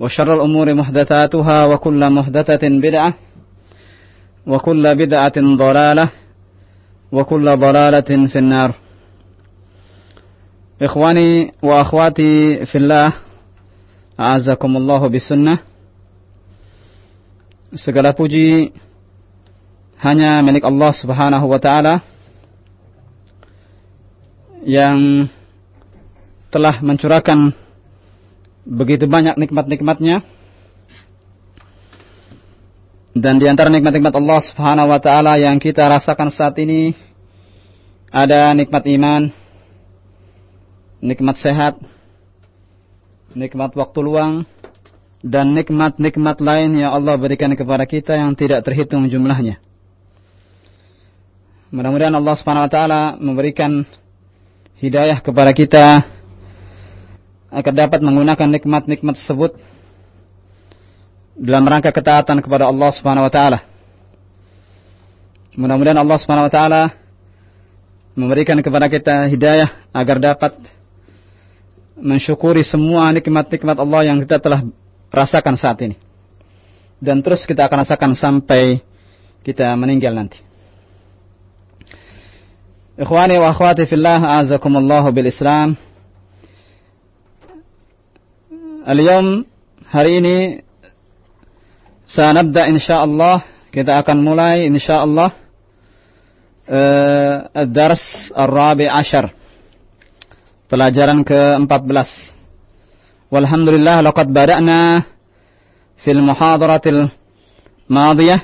وشر الأمور محدثاتها وكل محدثة بدعة وكل بدعة ضلالة وكل ضلالة في النار إخواني وأخواتي في الله أعزكم الله بالسنة segala puji hanya milik Allah Subhanahu wa taala yang telah mencurahkan begitu banyak nikmat-nikmatnya dan di antara nikmat-nikmat Allah Subhanahu wa taala yang kita rasakan saat ini ada nikmat iman, nikmat sehat, nikmat waktu luang dan nikmat-nikmat lain yang Allah berikan kepada kita yang tidak terhitung jumlahnya. Mudah-mudahan Allah Subhanahu wa taala memberikan hidayah kepada kita agar dapat menggunakan nikmat-nikmat tersebut dalam rangka ketaatan kepada Allah Subhanahu wa taala. Mudah-mudahan Allah Subhanahu wa taala memberikan kepada kita hidayah agar dapat mensyukuri semua nikmat-nikmat Allah yang kita telah rasakan saat ini. Dan terus kita akan rasakan sampai kita meninggal nanti. Ikhwani wa akhwati fillah, azakumullahu bil Islam. Al-yawm hari ini sanabda insyaallah kita akan mulai insyaallah uh, ad-dars ar-rabi ashar pelajaran ke-14. Walhamdulillah laqad bada'na fil muhadaratil madiyah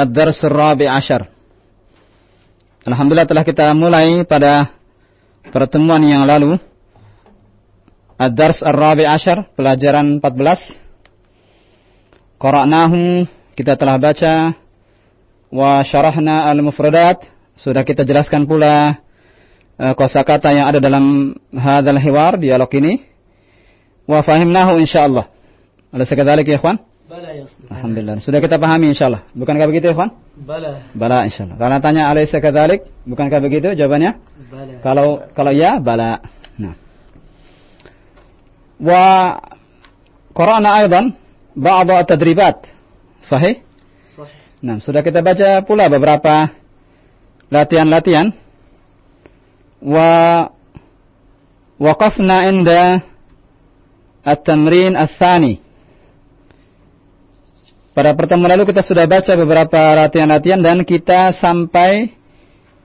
ad-dars ar-rabi ashar Alhamdulillah telah kita mulai pada pertemuan yang lalu Ad-Dars Ar-Rabi Ashar, pelajaran 14. Qara'nahu, kita telah baca. Wa syarahna al-mufradat, sudah kita jelaskan pula uh, kosakata yang ada dalam hadal hiwar, dialog ini. Wa fahimnahu insyaallah. Ada sekadalik ya ikhwan? Bala ya Alhamdulillah. Sudah kita pahami insyaallah. Bukankah begitu ya ikhwan? Bala. Bala insyaallah. Karena tanya alaysa kadzalik, bukankah begitu jawabannya? Bala. Kalau kalau ya, bala. Nah. وقرأنا أيضا بعض التدريبات صحيح؟ صحيح. Nah, sudah kita baca pula beberapa latihan-latihan. Wa waqafna inda at-tamrin ats-tsani. Pada pertemuan lalu kita sudah baca beberapa latihan-latihan dan kita sampai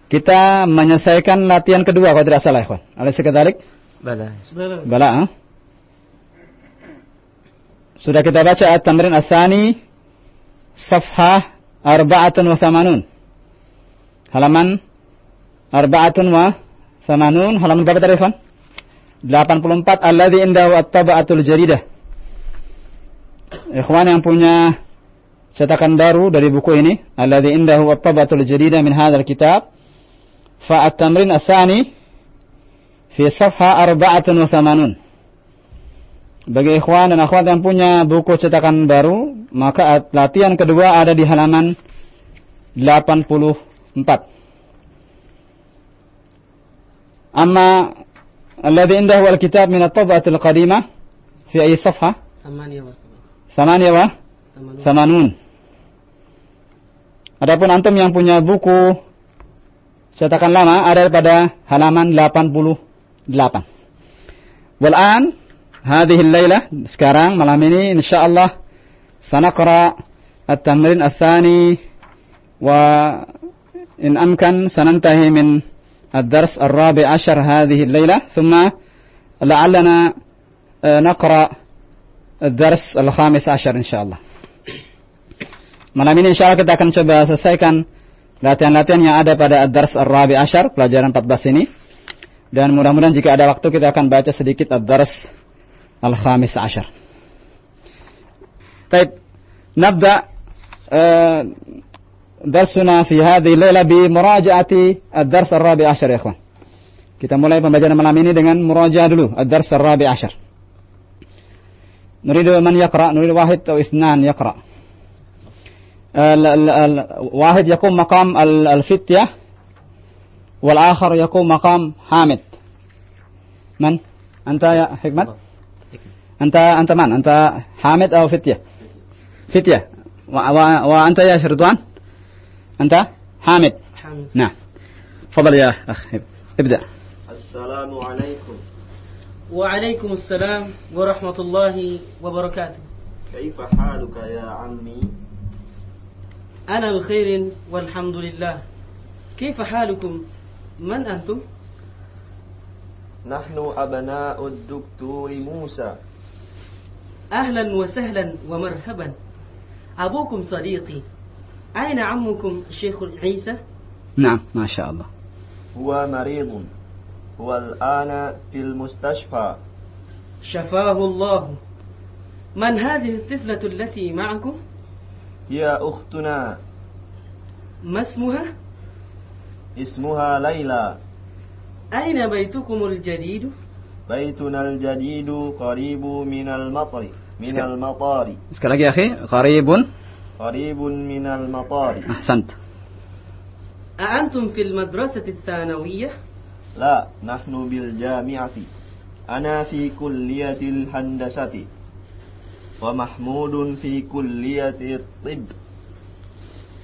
kita menyelesaikan latihan kedua kalau tidak salah, ikhwan. Alaysa kadzalik? Bala. Bala. Bala, ha? Sudah kita baca at-tamrin asani safhah arba'atun wa thamanun. Halaman arba'atun wa thamanun. Halaman berapa tadi, Fan? 84 alladhi indahu at-taba'atul jaridah. Ikhwan yang punya cetakan baru dari buku ini, alladhi indahu at-taba'atul jaridah min hadzal kitab. Fa at-tamrin asani fi safha arba'atun wa thamanun. Bagi ikhwan dan akhwat yang punya buku cetakan baru, maka latihan kedua ada di halaman 84. Amma alladhi indahu al-kitab min at-tab'ati al-qadimah fi ayyi safha? Thamaniya wa Thamaniya wa Thamanun. Thamanun. Adapun antum yang punya buku cetakan lama ada pada halaman 88. Wal'an هذه الليلة sekarang malam ini الله سنقرأ التمرين الثاني وإن أمكن سننتهي من الدرس الرابع عشر هذه الليلة. ثم لعلنا نقرأ الدرس الخامس عشر إن شاء الله شاء الله malam ini kita akan coba selesaikan latihan-latihan yang ada pada pelajaran 14 ini. dan mudah-mudahan jika ada waktu kita akan baca sedikit ad-dars Al-Khamis Ashar. Baik, nabda درسنا في هذه الليلة بمراجعة الدرس الرابع عشر يا إخوان. Kita mulai pembacaan malam ini dengan murajaah dulu عشر. نريد من يقرأ؟ نريد واحد أو اثنان يقرأ. واحد يقوم مقام الفتية والآخر يقوم مقام حامد. من؟ أنت يا حكمت؟ أنت أنت من؟ أنت حامد أو فتية؟ فتية. وأنت يا شردوان أنت حامد. حامد. نعم. تفضل يا أخ ابدأ. السلام عليكم. وعليكم السلام ورحمة الله وبركاته. كيف حالك يا عمي؟ أنا بخير والحمد لله. كيف حالكم؟ من أنتم؟ نحن أبناء الدكتور موسى. أهلا وسهلا ومرحبا. أبوكم صديقي أين عمكم الشيخ عيسى؟ نعم ما شاء الله. هو مريض. هو الآن في المستشفى. شفاه الله. من هذه الطفلة التي معكم؟ هي أختنا. ما اسمها؟ اسمها ليلى. أين بيتكم الجديد؟ بيتنا الجديد قريب من المطر من المطار. sekali lagi ya akhi قريب. قريب من المطار. أحسنت. أأنتم في المدرسة الثانوية؟ لا نحن بالجامعة. أنا في كلية الهندسة. ومحمود في كلية الطب.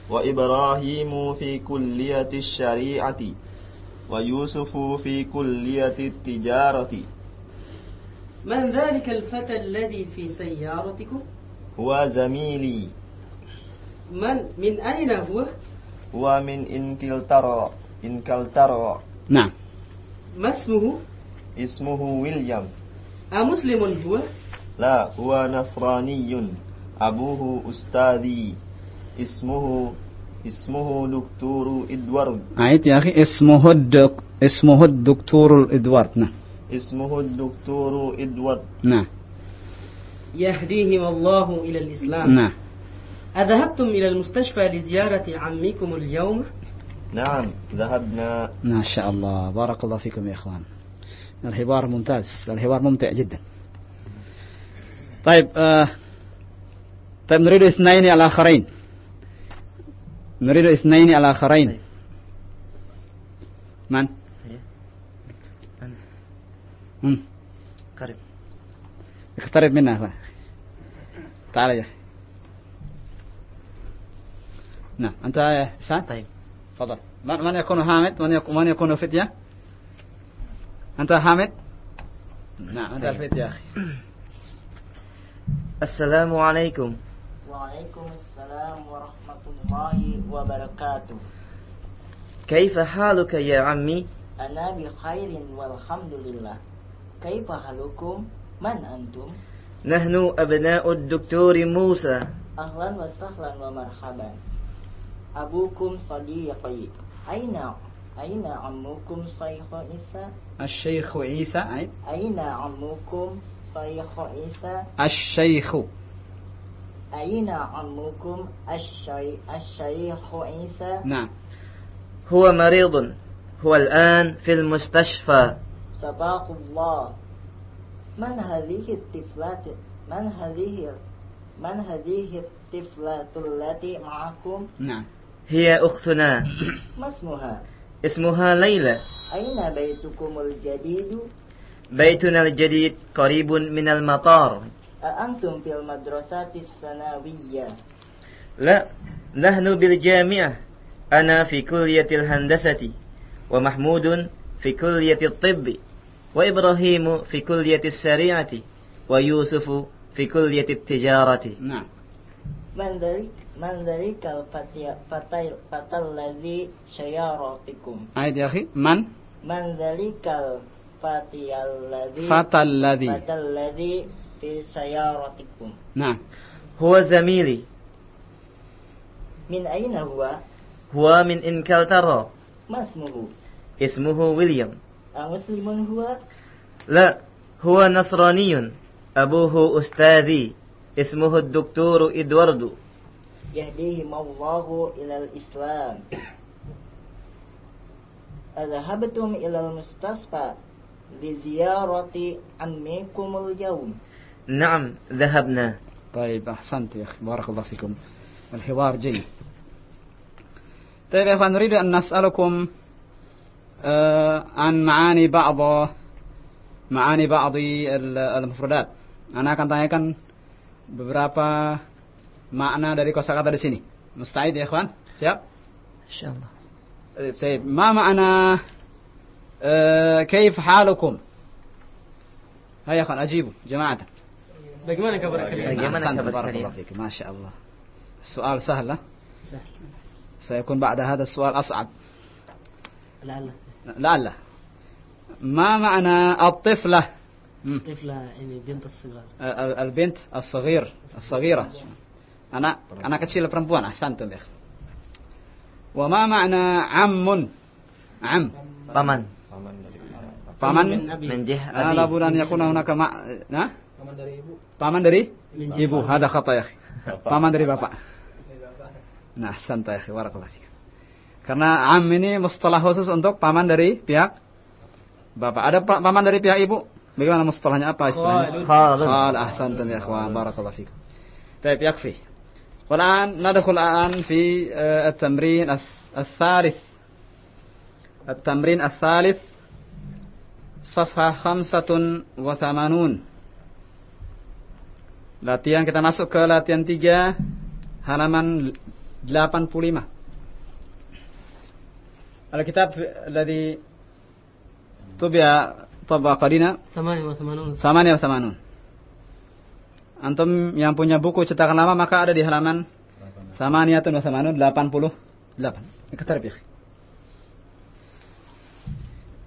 وإبراهيم في كلية الشريعة. ويوسف في كلية التجارة. من ذلك الفتى الذي في سيارتكم؟ هو زميلي. من؟ من أين هو؟ هو من إنكلترا. إنكلترا. نعم. ما اسمه؟ اسمه ويليام. أمسلم هو؟ لا هو نصراني. أبوه أستاذي. اسمه اسمه دكتور إدوارد. أعيد يا أخي اسمه الدك اسمه الدكتور إدوارد. نعم. اسمه الدكتور إدوارد. نعم. يهديهم الله إلى الإسلام. نعم. أذهبتم إلى المستشفى لزيارة عمكم اليوم؟ نعم ذهبنا. ما شاء الله. بارك الله فيكم يا إخوان. الحوار ممتاز. الحوار ممتع جدا. طيب آه طيب نريد اثنين الآخرين نريد اثنين الآخرين. من؟ مم. قريب. اقترب منا. تعال يا. نعم أنت يا إحسان طيب. تفضل. من من يكون حامد؟ من يكون من يكون فتية أنت حامد؟ نعم أنت الفتية يا أخي. السلام عليكم. وعليكم السلام ورحمة الله وبركاته. كيف حالك يا عمي؟ أنا بخير والحمد لله. كيف حالكم؟ من أنتم؟ نحن أبناء الدكتور موسى. أهلا وسهلا ومرحبا. أبوكم صديقي. أين أين عمكم شيخ عيسى؟ الشيخ عيسى أي؟ أين عمكم شيخ عيسى؟ الشيخ. أين عمكم الشي... الشيخ عيسى؟ نعم. هو مريض. هو الآن في المستشفى. صباح الله. من هذه الطفلة من هذه من هذه الطفلة التي معكم؟ نعم. هي أختنا. ما اسمها؟ اسمها ليلى. أين بيتكم الجديد؟ بيتنا الجديد قريب من المطار. antum fil madrasatis sanawiyah la nahnu bil jami'ah. Ana fi kulliyatil handasati. Wa mahmudun fi kulliyatil tibbi. Wa ibrahimu fi kulliyatis syari'ati wa yusufu fi kulliyatit tijarati. Nah mandari mandari kal fatil fatal ladzi syayaratikum. Ayat ya akhi man? Mandari kal fatil ladzi fatal ladzi fatal ladzi في سيارتكم. Nah. هو زميلي. من أين هو؟ هو من إنكلترا. ما اسمه؟ اسمه ويليام. أمسلم هو؟ لا هو نصراني. أبوه أستاذي. اسمه الدكتور إدواردو يهديهم الله إلى الإسلام. أذهبتم إلى المستشفى لزيارة عمكم اليوم. نعم ذهبنا طيب أحسنت يا أخي بارك الله فيكم الحوار جيد طيب يا أخوان نريد أن نسألكم آه، عن معاني بعض معاني بعض ال- المفردات Ana akan tanyakan beberapa makna dari kosakata di sini. Musta'id ya, ikhwan? Siap? إن شاء الله Eh, طيب ما معنى آه، كيف حالكم؟ هيا يا إخوان أجيبوا جماعة Bagaimana kabar kalian? Bagaimana أحسنت، kabar بارك kalian? الله فيك ما شاء الله السؤال سهل ها؟ Sah. سيكون بعد هذا السؤال أصعب Lala. لعل ما معنى الطفلة مم. Tifla ini bint الصغار. ال- البنت الصغير الصغيرة أنا أنا كتشيل perempuan أحسنتم يا أخي وما معنى عم عم paman paman Min abi. من جهة آه أبي لابد أن يكون هناك مع... ها؟ paman dari Min ibu هذا خطأ يا أخي paman dari bapak nah santai ya أخي barakallahu fiik karena am ini mustalah khusus untuk paman dari pihak bapak ada pa- paman dari pihak ibu bagaimana mustalahnya apa istilahnya خالد قال أحسنتم يا إخوان بارك الله فيكم طيب يكفي والآن ندخل الآن في آه، التمرين الث- الثالث التمرين الثالث صفحة خمسة وثمانون Latihan kita masuk ke latihan 3 halaman 85. الكتاب الذي طبع طبع قرينا 88. 88. Antum yang punya buku cetakan lama maka ada di halaman 88 88. Iktarib ya. akhi.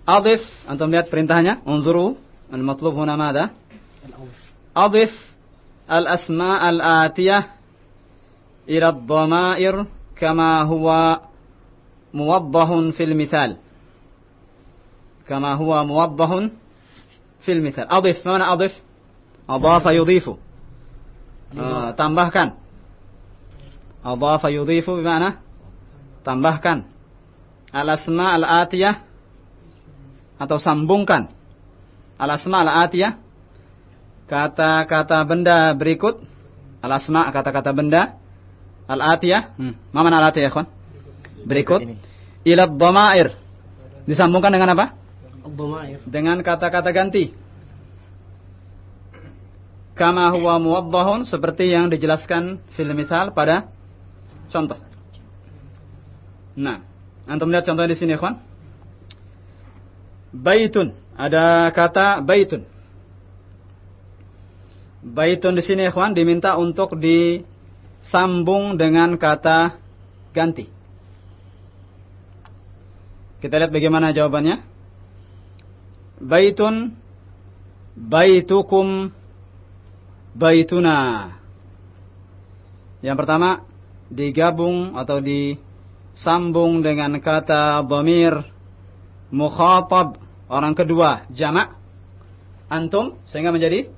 Adif, antum lihat perintahnya, unzuru al-matlub huna mada? أضف الأسماء الآتية إلى الضمائر كما هو موضح في المثال كما هو موضح في المثال أضف ما معنى أضف أضاف يضيف آه tambahkan أضاف يضيف بمعنى tambahkan al-asma al-atiyah atau sambungkan al-asma al-atiyah kata-kata benda berikut. Al-asma kata-kata benda. Al-atiyah. Hmm. mana al-atiyah berikut berikut. ila air disambungkan dengan apa? Dhamair dengan kata-kata ganti. Kama huwa muwaddahun seperti yang dijelaskan film mithal pada contoh. Nah antum lihat contohnya di sini kon baitun. Ada kata baitun baitun di sini ikhwan diminta untuk disambung dengan kata ganti. Kita lihat bagaimana jawabannya. Baitun baitukum baituna. Yang pertama digabung atau disambung dengan kata dhamir mukhatab. Orang kedua jamak. Antum sehingga menjadi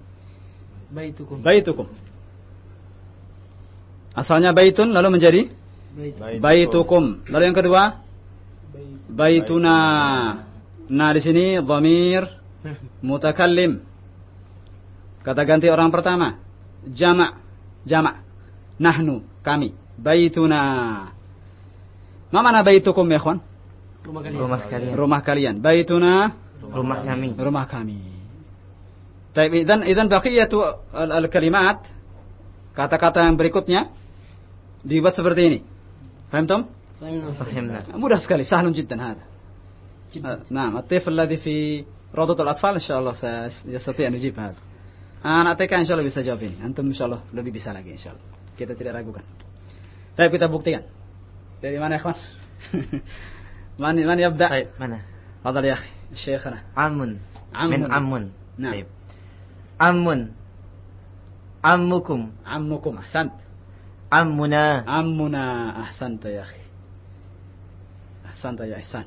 Baitukum. baitukum. Asalnya baitun lalu menjadi? Bait. baitukum. Lalu yang kedua? Baituna. Nah di sini dhamir mutakallim. Kata ganti orang pertama. Jamak jamak nahnu kami. Baituna. Ma mana baitukum ya kalian. rumah kalian. Rumah kalian. Baituna? Rumah kami. Rumah kami Baik, idan idan baqiyatu al- al-kalimat kata-kata yang berikutnya dibuat seperti ini. Fahimtum? فهمنا. فهمنا mudah sekali, sahlun jiddan hada. جدا. نعم الطفل الذي في روضة الأطفال إن شاء الله سيستطيع أن يجيب هذا أنا أعطيك إن شاء الله bisa jawab ini Antum insya Allah lebih bisa lagi insya Allah Kita tidak ragukan Tapi kita buktikan. Dari mana, ikhwan? man man yabda? طيب mana Fadal ya akhi, Syekhana. amun Amun. min amun Nah. طيب Amun ammukum Ammukum ahsant. ammuna عمنا أحسنت يا أخي. أحسنت يا إحسان.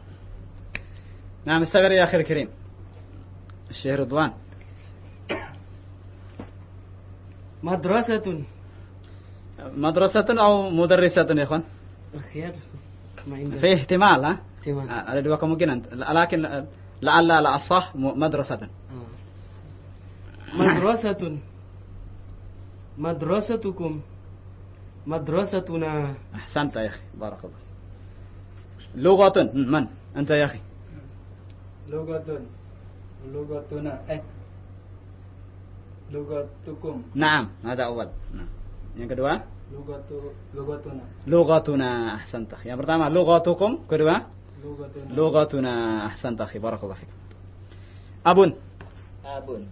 نعم استمر يا أخي الكريم. الشيخ رضوان. مدرسة. مدرسة أو مدرسة يا إخوان؟ الخيار. ما في احتمال ها؟ احتمال. ada dua kemungkinan لكن لعل الأصح مدرسة. آه. مدرسة مدرستكم مدرستنا أحسنت يا أخي بارك الله لغة من أنت يا أخي Lugatun. Lugatuna. Eh. Lugatukum. نعم هذا أول نعم. yang kedua Lugatu. Lugatuna. لغتنا أحسنت yang pertama لغتكم kedua Lugatuna. لغتنا أحسنت أخي بارك الله فيك أبun Abun.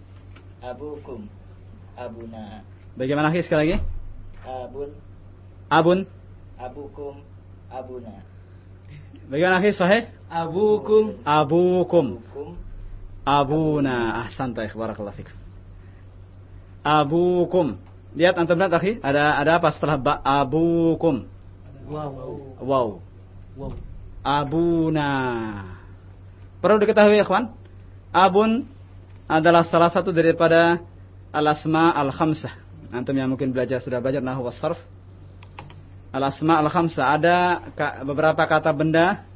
Abukum. Abuna. Bagaimana lagi sekali lagi? Abun. Abun. Abukum. Abuna. Bagaimana lagi sahih? Abukum. Abukum. Abukum. Abuna. Ahsan taik. Barakallah fikum. Abukum. Lihat antum lihat akhi, ada ada apa setelah ba abukum? Wow. Wow. Wow. Abuna. Perlu diketahui ya kawan. abun adalah salah satu daripada Al-Asma Al-Khamsah. Antum yang mungkin belajar sudah belajar Nahu was Sarf. Al-Asma Al-Khamsah. Ada beberapa kata benda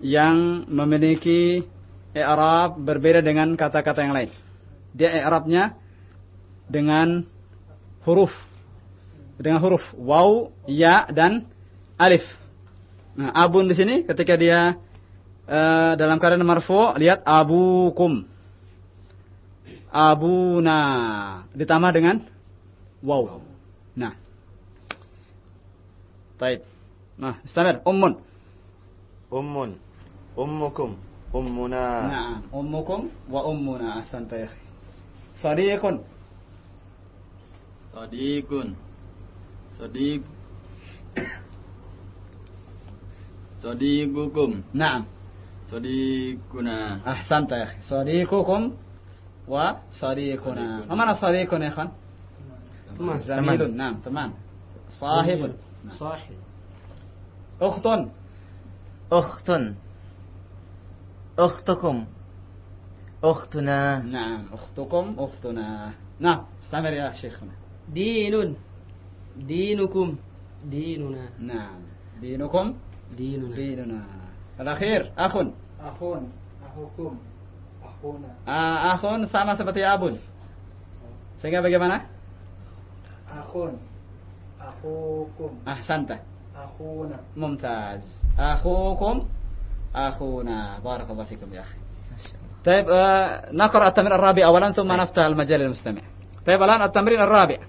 Yang memiliki I'rab berbeda dengan kata-kata yang lain. Dia i'rabnya Dengan Huruf. Dengan huruf Waw, Ya, dan Alif. Nah, abun di sini ketika dia eh, dalam keadaan marfu, lihat abukum abuna ditambah dengan wow. Nah. Baik. Nah, istamir ummun. Ummun. Ummukum. Ummuna. Nah, ummukum wa ummuna ahsanta ya akhi. Sadiqun. Sadiqun. Sadiq. Sadiqukum. Nah, Sadiquna. Ah, santai. akhi. Sadiqukum وصديقنا ما معنى صديقنا يا خان؟ زميل نعم تمام. صاحب. صاحب. أخت أخت أختكم أختنا. نعم أختكم أختنا. نعم استمر يا شيخنا دين دينكم ديننا نعم دينكم ديننا ديننا الأخير أخ أخ أخوكم. Akhuna. Ah, akhun sama seperti abun sehingga bagaimana Akhun. Akhukum. ahsanta Akhuna. ممتاز أخوكم أخونا بارك الله فيكم يا أخي طيب آه نقرأ التمرين الرابع أولا ثم نفتح المجال للمستمع طيب الآن التمرين الرابع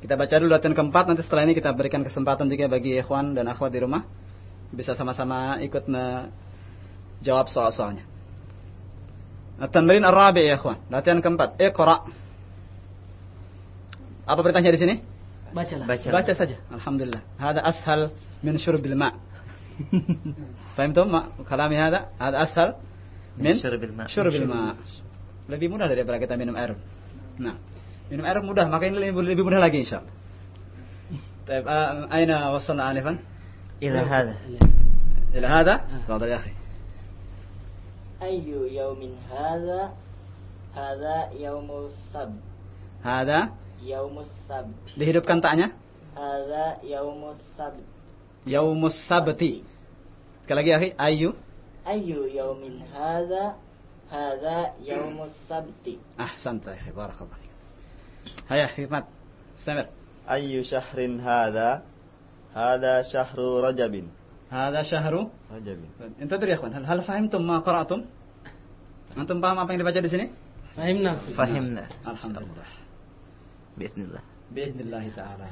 kita baca dulu latihan keempat nanti setelah ini kita berikan kesempatan juga bagi ikhwan dan akhwat di rumah bisa sama-sama ikut menjawab soal-soalnya التمرين الرابع ya ikhwan latihan keempat اقرأ apa perintahnya di sini bacalah baca baca saja alhamdulillah هذا أسهل من شرب الماء فهمتم ما- كلامي هذا هذا أسهل من شرب الماء. شرب الماء lebih mudah daripada kita minum air nah minum air mudah maka ini lebih, lebih mudah lagi insyaallah طيب آه، أين وصلنا آنفا ila hadha إلى هذا تفضل يا أخي ayu yaumin hadza hadza yaumul sab hadza yaumus sab dihidupkan taknya? hadza yaumus sab yaumus sabti sekali lagi akhi. Ayu? ayu yaumin hadza hadza yaumus sabti ah santai barakallah Hayah hikmat Istamir Ayu syahrin hadha Hadha syahru rajabin Hadha syahru Rajabin Entah dari ya kawan Hal fahamtum ma qara'atum antum paham apa yang dibaca di sini فهمنا fahimna alhamdulillah bismillah باذن الله تعالى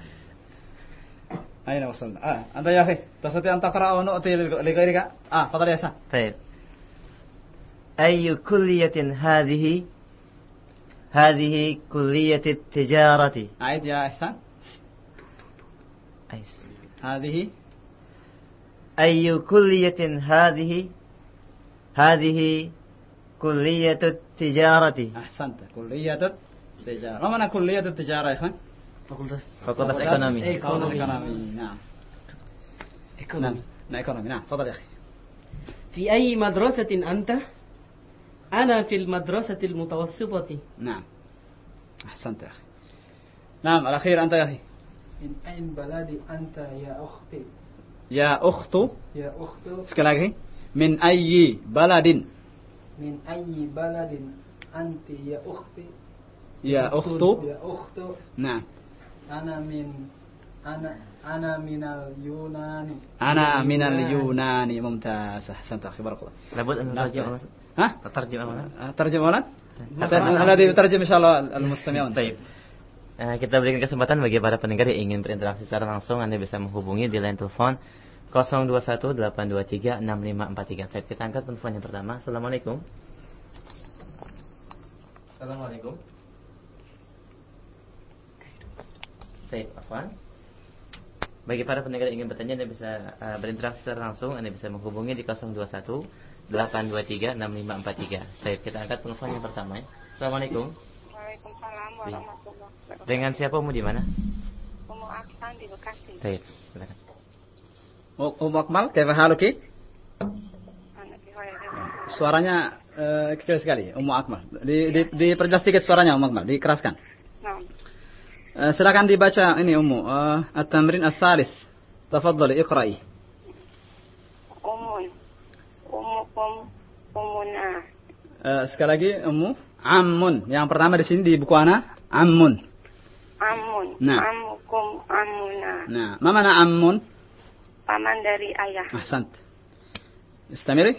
أين وصلنا؟ آه أنت يا أخي تستطيع أن تقرأ ونؤتي لغيرك؟ آه تفضل يا سام طيب أي كلية هذه هذه كلية التجارة أعيد يا إحسان Ais. هذه أي كلية هذه هذه كلية التجارة. أحسنت. كلية التجارة. ما معنى كلية التجارة يا إخوان؟ Fakultas Ekonomi Ekonomi نعم. نعم. نعم ekonomi نعم تفضل يا أخي. في أي مدرسة أنت؟ أنا في المدرسة المتوسطة. نعم. أحسنت يا أخي. نعم الأخير أنت يا أخي. من أين بلدي أنت يا أختي؟ يا أخت. يا أخت. Baladin من أي بلد؟ أنت يا أختي ya أخت يا أخت نعم أنا من أنا أنا من اليونان أنا من اليونان ممتاز أحسنت أخي بارك الله لابد أن نعم. نترجم ها نترجم أولا ترجم أولا الذي يترجم إن شاء الله المستمعون Baik. Eh, kita berikan kesempatan bagi para pendengar yang ingin berinteraksi secara langsung Anda bisa menghubungi di line telepon 0218236543. Baik, kita angkat telepon yang pertama. Assalamualaikum. Assalamualaikum. Baik, Afwan. Bagi para pendengar yang ingin bertanya Anda bisa eh, berinteraksi secara langsung Anda bisa menghubungi di 021 823 6543. Baik, kita angkat telepon yang pertama ya. Assalamualaikum. Waalaikumsalam warahmatullahi wabarakatuh. Dengan siapa Umu di mana? Umu Aksan di Bekasi. Baik, silakan. Oh, oh, Om Akmal, kaya halo ki? Suaranya uh, kecil sekali, Om Akmal. Di, di, diperjelas sedikit suaranya, Om Akmal, dikeraskan. Uh, silakan dibaca ini Ummu. Uh, At-Tamrin Al-Thalith. Tafadzul, ikhra'i. Umun. Umukum. Umuna. Uh, sekali lagi, Ummu. Ammun. Yang pertama di sini di buku Ana. Ammun. Ammun. Nah. Ammukum. Ammuna. Ah. Nah. Mana mana Ammun? Paman dari ayah. Ahsant. Istamiri.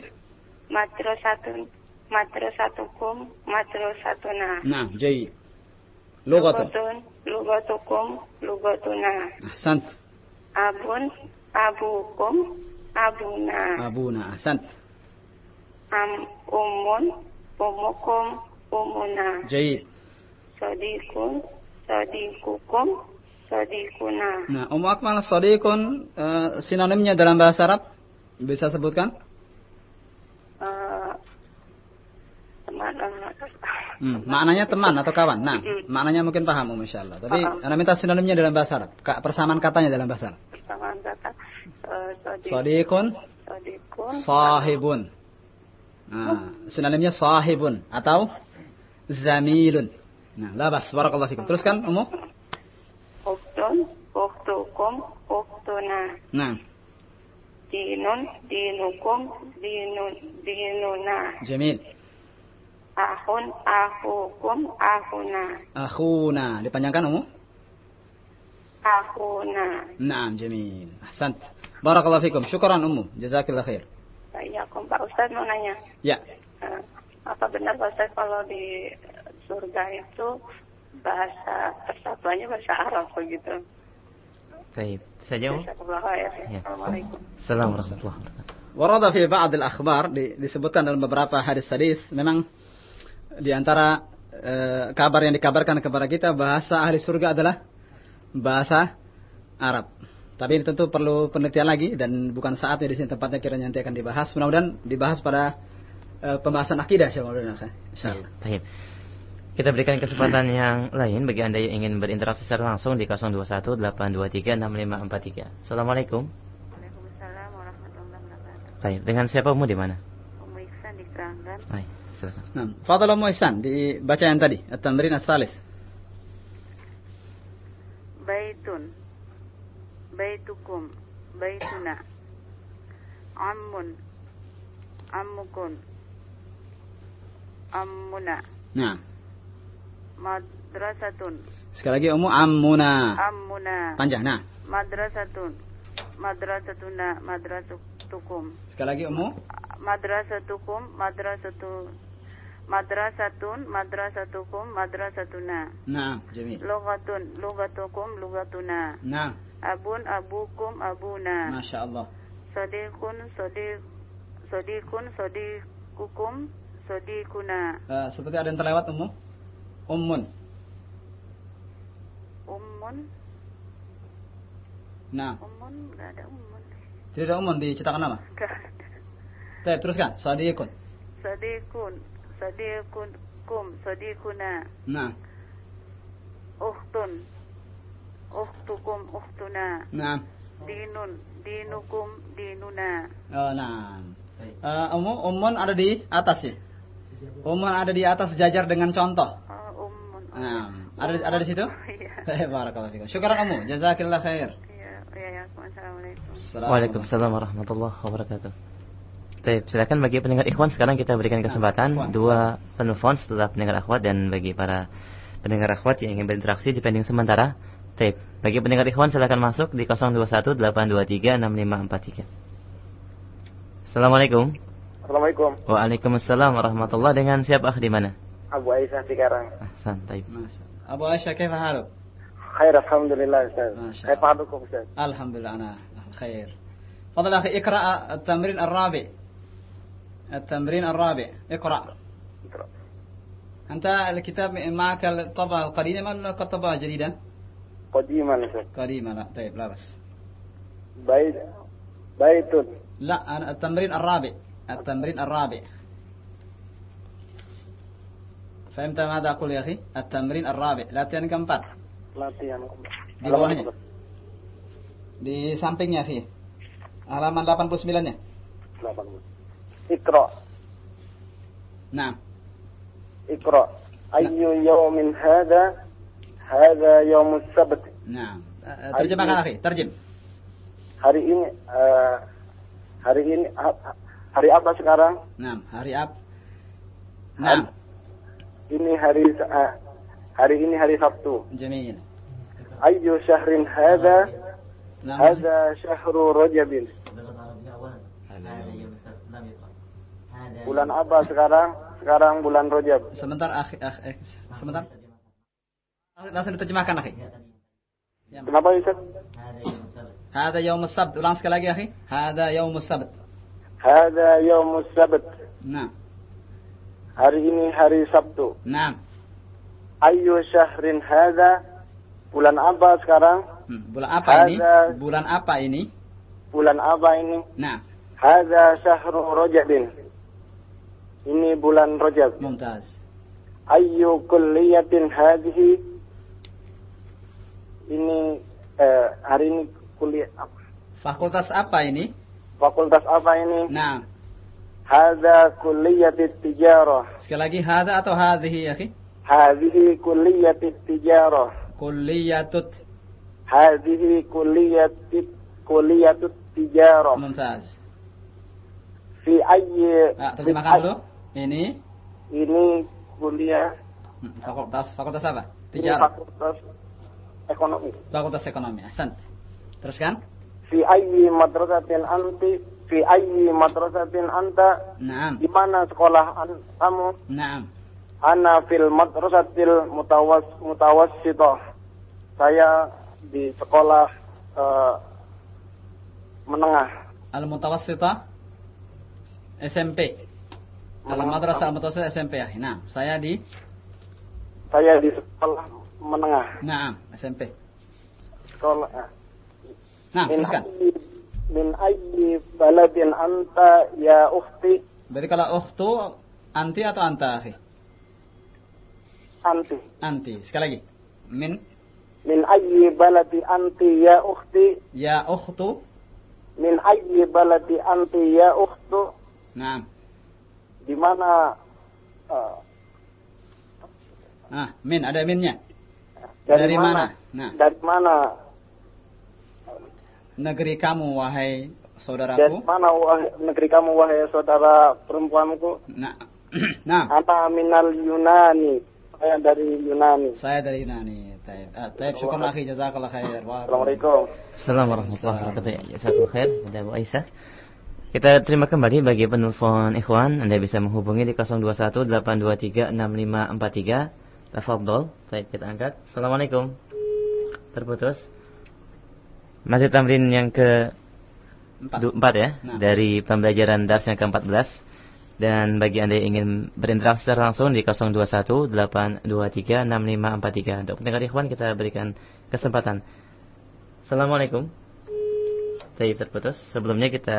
Madrasatun. Madrasatukum. Madrasatuna. Nah, jayyid. Lughatun. Lugatun. Lugatukum. Lugatuna. Ahsant. Abun. Abukum. Abuna. Abuna. Ahsant. Am. Umun. Umukum. Umuna. Jayyid. Sodikun. Sodikuna. Nah, Ummu Akmal sadiqun eh, sinonimnya dalam bahasa Arab bisa sebutkan? Eh, teman eh, Hmm, maknanya teman atau kawan. Nah, Mm. maknanya mungkin paham Ummu insyaallah. Tapi Paham. Anda minta sinonimnya dalam bahasa Arab. Persamaan katanya dalam bahasa Arab. persamaan kata sodik, Sadiqun, sodikun sahibun. Nah, sinonimnya sahibun atau zamilun. Nah, labas barakallahu fikum. Teruskan Ummu. Uktun uktukum uktuna Nah, dinun dinukum dinun dinuna jamil. ahun ahukum ahuna Akhuna. Dipanjangkan Ummu? ahuna Naam, jamil. Ahsant. Barakallahu fikum. Syukran Ummu. Jazakillah khair. Assalamualaikum Pak Ustadz mau nanya Ya. eh, apa benar Pak Ustadz kalau di surga itu bahasa persatuannya bahasa Arab begitu. Ya. Assalamualaikum Assalamualaikum warahmatullahi wabarakatuh. Warada fi ba'd al-akhbar di- disebutkan dalam beberapa hadis-hadis memang di antara eh, kabar yang dikabarkan kepada kita bahasa ahli surga adalah bahasa Arab. Tapi ini tentu perlu penelitian lagi dan bukan saatnya di sini tempatnya kiranya nanti akan dibahas. Mudah-mudahan dibahas pada eh, pembahasan akidah insyaallah. Insyaallah. Baik. Kita berikan kesempatan yang lain bagi Anda yang ingin berinteraksi secara langsung di 021 823 6543. Assalamualaikum. Waalaikumsalam warahmatullahi wabarakatuh Baik, dengan siapa Umu di mana? Umu Iksan di Keranggan Baik, silakan. Nah, Fadal Ummu Ihsan dibaca yang tadi, at-tamrin ats-tsalits. Baitun Baitukum Baituna Ammun Ammukun Ammuna Nah, Madrasatun sekali lagi Ummu ammuna. Ammuna Panjang. Nah, Madrasatun Madrasatuna Madrasatukum sekali lagi Ummu. Madrasatukum Madrasatu Madrasatun Madrasatukum Madrasatuna Nah, jamil. Lugatun Lugatukum Lugatuna Nah, Abun Abukum Abuna Masya Allah. Sodikun sodik Sodikun Sodikukum Sodikuna Eh, seperti ada yang terlewat Ummu. Ummun. Ummun Nah, Umun nggak ada umun. tidak ada umun di cetakan nama. Nggak ada. Baik, teruskan. Sadiqun. Sadiqun, sadiqun kum, sadiquna, Nah, uhtun, uhtukum, uhtuna, nah. dinun, dinukum, dinuna. Oh, nah. Eh, umun, umun ada di atas ya. Umun ada di atas sejajar dengan contoh. Oh. Nah, ada di- ada di situ? Iya. Baik, barakallahu fikum. Syukran kamu. Jazakillah khair. Iya, iya, ya. Assalamualaikum. Waalaikumsalam warahmatullahi wabarakatuh. Baik, silakan bagi pendengar ikhwan sekarang kita berikan kesempatan ikhwan, dua penelpon setelah pendengar akhwat dan bagi para pendengar akhwat yang ingin berinteraksi di pending sementara. Baik, bagi pendengar ikhwan silakan masuk di 0218236543. Assalamualaikum. Assalamualaikum. Waalaikumsalam warahmatullahi dengan siapa ah di mana? Abu Aisyah Cikarang. Ahsan, baik. Masya Allah. Abu Aisyah, كيف حالك؟ Khair alhamdulillah Ustaz. ما شاء الله. halukum Ustaz. الحمد لله أنا خير فضل أخي اقرأ التمرين الرابع التمرين الرابع اقرأ أنت الكتاب معك الطبعة القديمة ولا الطبعة الجديدة؟ Qadiman Ustaz. قديمة لا طيب لا بس Bait baitun لا أنا التمرين الرابع التمرين الرابع Fahim mada aku ya sih At-tamrin ar-rabi. Latihan keempat. Latihan keempat. Di bawahnya. Di sampingnya ya, sih Halaman 89-nya. 80. Ikra. Nah. Ikra. Nah. Ayyu yawmin hada? Hada yawmus sabt. Nah. Terjemahkan akhi, terjem. Hari ini uh, hari ini hari apa sekarang? Nah, hari apa? Nah ini hari uh, hari ini hari Sabtu. Jamil. Ayu syahrin hadha? Hadha syahru Rajabin. Bulan apa sekarang? Sekarang bulan Rajab. Sebentar, akhi, akh akhi. sebentar. Langsung diterjemahkan, akhi. Ya. Kenapa, Ustaz? Hada yaumus sabt. Ulang sekali lagi, akhi. Hada yaumus sabt. Hada yaumus sabt. Nah. Hari ini hari Sabtu. nah Ayyu syahrin hada? Bulan apa sekarang? Hmm, bulan apa ini Hada- bulan apa ini Bulan apa ini? nah Hada syahru Rajabin. Ini bulan Rajab. mumtaz Ayyu kulliyatin hadhihi? Ini eh, hari ini kuliah apa? fakultas apa ini Fakultas apa ini? nah Hada kulliyati tijarah. Sekali lagi Hada atau hadhihi ya, akhi? Hadhihi kulliyati tijarah. Kulliyatut. Hadhihi kulliyati kulliyatut tijarah. Mumtaz. Fi ayyi ah, terjemahkan dulu. Ini ini kuliah hmm, fakultas fakultas apa? Tijarah. Fakultas ekonomi. Fakultas ekonomi. asant. Teruskan. Fi ayyi madrasatin anti fi ayyi madrasatin anta Naam. di mana sekolah an- kamu? Naam. Ana fil madrasatil mutawas mutawassithah. Saya di sekolah eh, menengah. Al-Mutawassita SMP. Al-Madrasah Al-Mutawassita SMP ya. Nah, saya di Saya di sekolah menengah. Naam, SMP. Sekolah Nah, teruskan. Min ayyi baladin anta ya ukhti Berarti kalau ukhtu anti atau anta, akhi? anti. Anti. Sekali lagi. Min Min ayyi baladi anti ya ukhti ya ukhtu. min ayyi baladi anti ya ukhtu Naam. di mana eh, Ah, min ada minnya. dari, Dari mana? Nah. Dari mana? Negeri kamu wahai saudaraku. mana wahai, negeri kamu wahai saudara perempuanku? Nah. nah, Ana minal Yunani. Saya dari Yunani. saya dari Yunani. Taib. Ah, taib, syukur akhi jazakallah khair. Wah. Assalamualaikum. Assalamualaikum warahmatullahi wabarakatuh. Jazakumullah khair. Pada Bu Aisyah. Kita terima kembali bagi penelpon ikhwan. Anda bisa menghubungi di 021 823 6543. Tafadhol. Baik, kita angkat. Assalamualaikum. Terputus. Masih tamrin yang ke Empat. ya Nah. dari pembelajaran dars yang ke-14 dan bagi Anda yang ingin berinteraksi secara langsung di 021 823 6543 untuk pendengar ikhwan kita berikan kesempatan Assalamualaikum Tapi terputus. Sebelumnya kita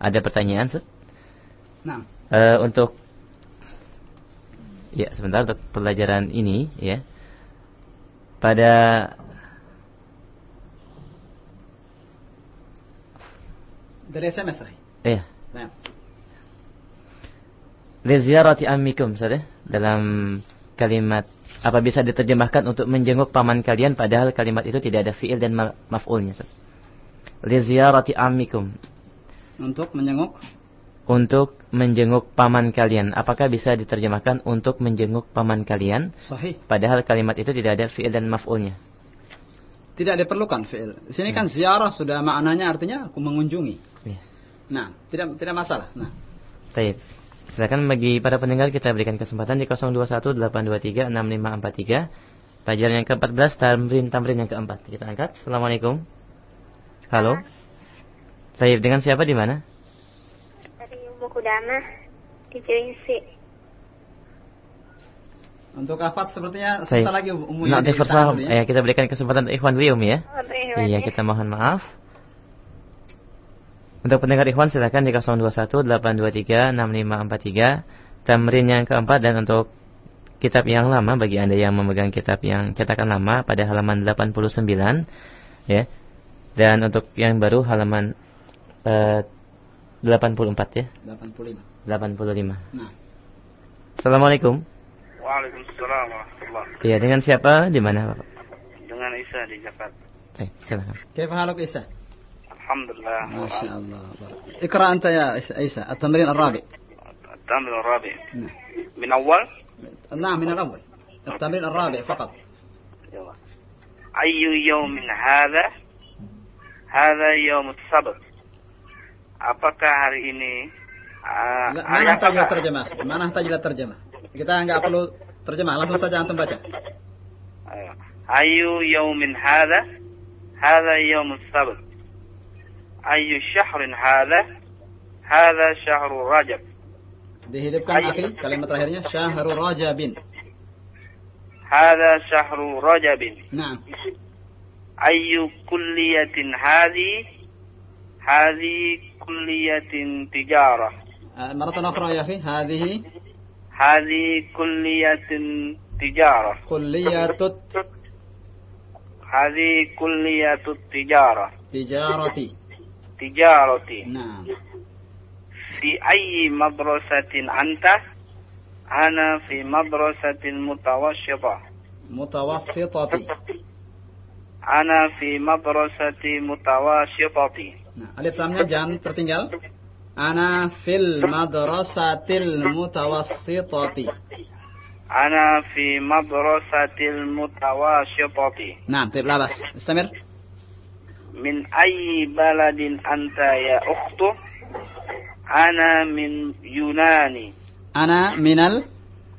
ada pertanyaan, Ustaz. Nah, Eh, untuk ya sebentar untuk pelajaran ini ya. Pada dari SMS saya. eh Nah, Liziarati amikum Ustaz ya, dalam kalimat apa bisa diterjemahkan untuk menjenguk paman kalian padahal kalimat itu tidak ada fiil dan ma- maf'ulnya. Liziarati amikum untuk menjenguk untuk menjenguk paman kalian. Apakah bisa diterjemahkan untuk menjenguk paman kalian sahih. padahal kalimat itu tidak ada fiil dan maf'ulnya? Tidak diperlukan fi'il. Di sini kan ziarah sudah maknanya artinya aku mengunjungi. Iya. Nah, tidak tidak masalah. Nah, Baik. Silakan bagi para pendengar kita berikan kesempatan di 0218236543. Pelajaran yang ke-14 tamrin tamrin yang keempat. Kita angkat. Assalamualaikum. Halo. Saya dengan siapa di mana? dari buku dama di Jelinsi. Untuk afat sepertinya Saya. sebentar lagi umumnya Nah, ditahan dulu ya. Ya, kita berikan kesempatan Ikhwan dulu ya, Umi Iya, kita mohon maaf. Untuk pendengar Ikhwan silakan di 0218236543 tamrin yang keempat dan untuk kitab yang lama bagi Anda yang memegang kitab yang cetakan lama pada halaman 89 ya. Dan untuk yang baru halaman eh, 84 ya. 85. 85. Nah, Assalamualaikum. Waalaikumsalam warahmatullahi Iya, dengan siapa? Di mana, Bapak? Dengan Isa di Jakarta. Baik, silakan. كيف حالك عيسى؟ Alhamdulillah. ما شاء الله بارك. اقرأ أنت يا عيسى التمرين الرابع التمرين الرابع نعم. من أول نعم من الأول التمرين الرابع فقط يلا. أي يوم هذا هذا يوم السبت apakah hari ini uh, لا hari ما نحتاج إلى apakah ترجمة ما نحتاج إلى ترجمة Kita nggak perlu terjemah langsung saja antum baca. أي يوم هذا هذا يوم السبت أي شهر هذا هذا شهر رجب dihidupkan Ayo. akhi kalimat terakhirnya syahrul rajabin هذا شهر رجب نعم أي كلية هذه هذه كلية تجارة آه، مرة أخرى يا أخي هذه Hadi kulliyatin tijarah. Kulliyatut. Hadi kulliyatut tijarah. Tijarati. Tijarati. Nah. Fi ayyi madrasatin anta? Ana fi madrasatin mutawassitah. Mutawassitati. Ana fi madrasati mutawassitati. Nah, alif lamnya jangan tertinggal. أنا في المدرسة المتوسطة. أنا في مدرسة المتوسطة. نعم طيب لا بس استمر. من أي بلد أنت يا أخت؟ أنا من يوناني. أنا من ال؟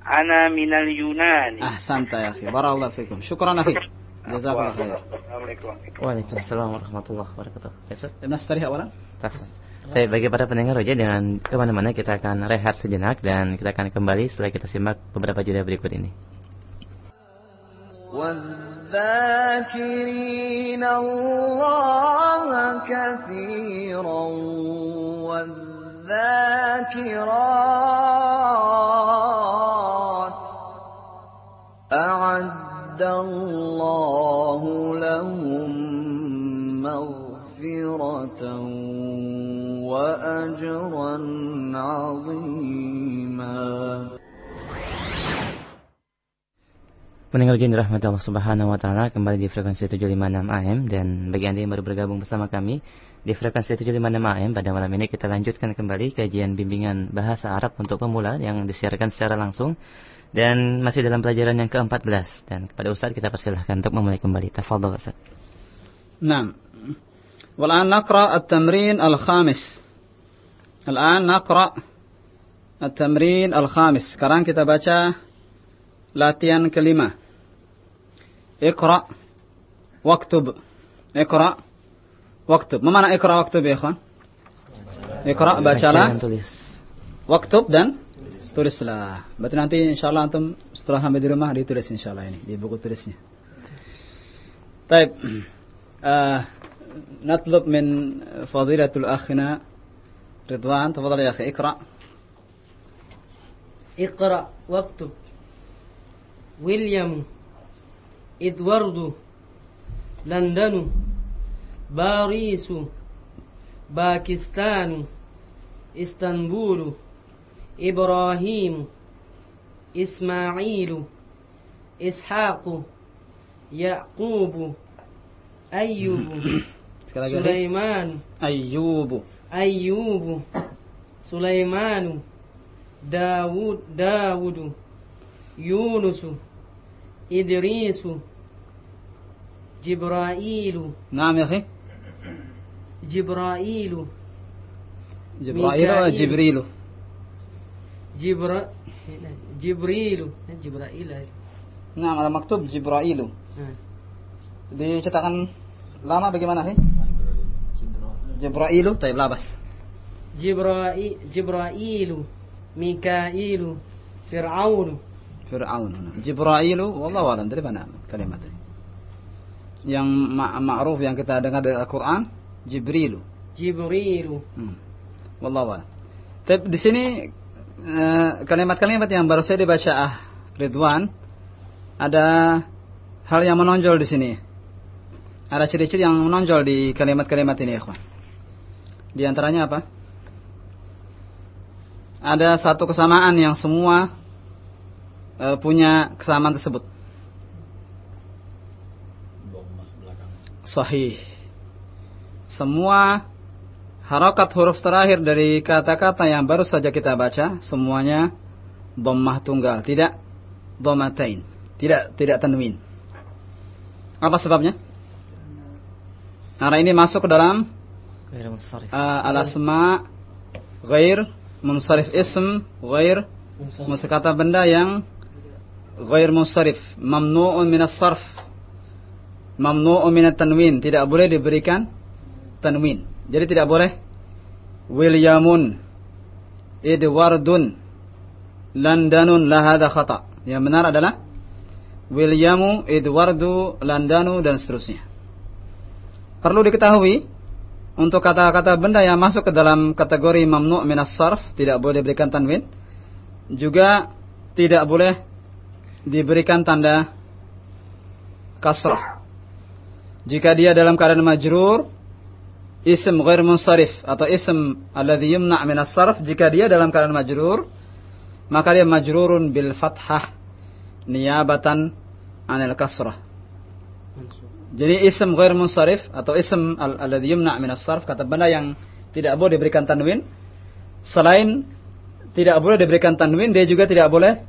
أنا من اليونان. أحسنت يا أخي بارك الله فيكم. شكرا أخي. جزاك الله خير وعليكم السلام ورحمة الله وبركاته. نستريح أولا. Saya bagi para pendengar aja dengan kemana-mana kita akan rehat sejenak dan kita akan kembali setelah kita simak beberapa jeda berikut ini. والذاكرين الله كثيرا والذاكرات أعد الله لهم مغفرة وأجرا عظيما Pendengar jin rahmat Allah Subhanahu wa taala kembali di frekuensi 756 AM dan bagi Anda yang baru bergabung bersama kami di frekuensi 756 AM pada malam ini kita lanjutkan kembali kajian bimbingan bahasa Arab untuk pemula yang disiarkan secara langsung dan masih dalam pelajaran yang ke-14 dan kepada Ustaz kita persilahkan untuk memulai kembali. Tafadhol Ustaz. نعم. والآن نقرأ التمرين الخامس. الآن نقرأ التمرين الخامس. Sekarang kita baca latihan kelima. Iqra waktub. Iqra waktub. Ma mana iqra waktub ya ikhwan? Iqra bacalah, Baca dan tulis. waktub dan tulislah. Berarti nanti insyaallah antum setelah sampai di rumah ditulis insyaallah ini di buku tulisnya. Baik. Eh, نطلب من فضيلة الأخنا رضوان تفضل يا أخي اقرأ اقرأ واكتب ويليام إدوارد لندن باريس باكستان اسطنبول إبراهيم إسماعيل إسحاق يعقوب أيوب Sekali lagi. سليمان Ayyubu. أيوب Ayyubu Sulaimanu Dawud Dawudu Yunusu Idrisu Jibrailu Nama ya akhi. Jibrailu Jibrailu atau Jibrilu? Jibra Jibrilu. Eh, Jibrail Nah, ada maktub Jibrailu. Hmm. Di cetakan lama bagaimana sih? Jibrailu taib labas. Jibrai Jibrailu, Mikailu, Fir'aunu. Fir'aun. Jibrailu wallahu alam dari mana kalimat ini? Yang ma'ruf yang kita dengar dari Al-Qur'an Jibrilu. Jibrilu. Hmm. Wallahu alam. Tapi di sini eh, kalimat-kalimat yang baru saya dibaca ah Ridwan ada hal yang menonjol di sini. Ada ciri-ciri yang menonjol di kalimat-kalimat ini, ikhwan. Di antaranya apa? Ada satu kesamaan yang semua eh, punya kesamaan tersebut. Sahih. Semua harokat huruf terakhir dari kata-kata yang baru saja kita baca semuanya dhammah tunggal, tidak dhammatain, tidak tidak tanwin. Apa sebabnya? Karena ini masuk ke dalam غير منصرف uh, al-asma ghair munsarif ism ghair maksud kata benda yang ghair munsarif mamnu'un minas sarf mamnu'un minat tanwin tidak boleh diberikan tanwin jadi tidak boleh Williamun Edwardun Landanun lahada khata yang benar adalah Williamu Edwardu Landanu dan seterusnya perlu diketahui untuk kata-kata benda yang masuk ke dalam kategori mamnu' minas sarf tidak boleh diberikan tanwin. Juga tidak boleh diberikan tanda kasrah. Jika dia dalam keadaan majrur ism ghair munsarif atau ism alladhi yumna' minas sarf jika dia dalam keadaan majrur maka dia majrurun bil fathah niyabatan anil kasrah jadi ism ghair munsarif atau ism al- alladhi yumna' min as-sarf kata benda yang tidak boleh diberikan tanwin selain tidak boleh diberikan tanwin dia juga tidak boleh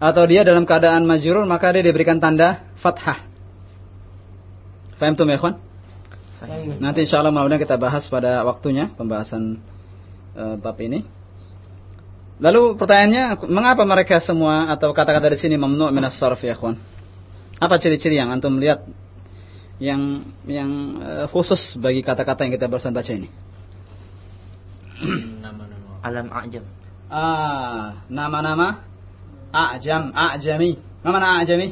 atau dia dalam keadaan majrur maka dia diberikan tanda fathah. Faham tuh ya ikhwan? Nanti insyaallah mudah-mudahan kita bahas pada waktunya pembahasan eh, bab ini. Lalu pertanyaannya mengapa mereka semua atau kata-kata di sini mamnu' min as-sarf ya ikhwan? Apa ciri-ciri yang antum lihat yang yang uh, khusus bagi kata-kata yang kita barusan baca ini? Nama-nama. Alam ajam. Ah, nama-nama ajam, ajami. Nama nama ajami?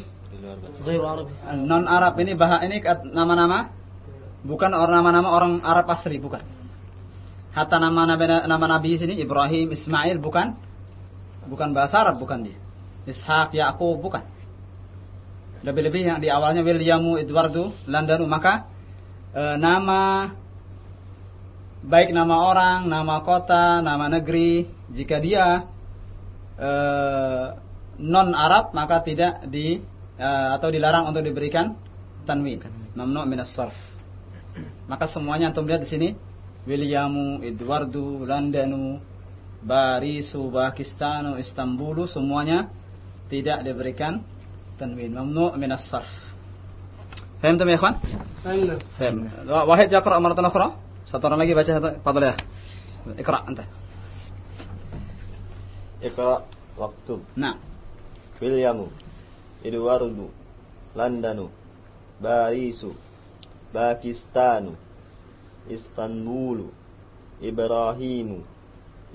Non Arab eh, ini bah ini nama-nama bukan orang nama-nama orang Arab asli bukan. Hatta nama nabi, nama nabi sini Ibrahim, Ismail bukan bukan bahasa Arab bukan dia. Ishak, Yakub bukan. Lebih-lebih yang di awalnya Williamu, Edwardu, Landanu maka eh, nama baik nama orang, nama kota, nama negeri jika dia eh, non Arab maka tidak di eh, atau dilarang untuk diberikan tanwin. Mamnu minas sarf. Maka semuanya antum lihat di sini Williamu, Edwardu, Landanu, Barisu, Pakistanu, Istanbulu semuanya tidak diberikan tanwin. Mamnu minas sarf. Fahimtum ya ikhwan? فهمنا Fahim. Wahid yaqra maratan ukhra? Satu orang lagi baca satu. Fadal ya. Iqra anta. Iqra waktub. Nah. Williamu. Edwardu. Landanu. Barisu. Pakistanu. Istanbulu. Ibrahimu.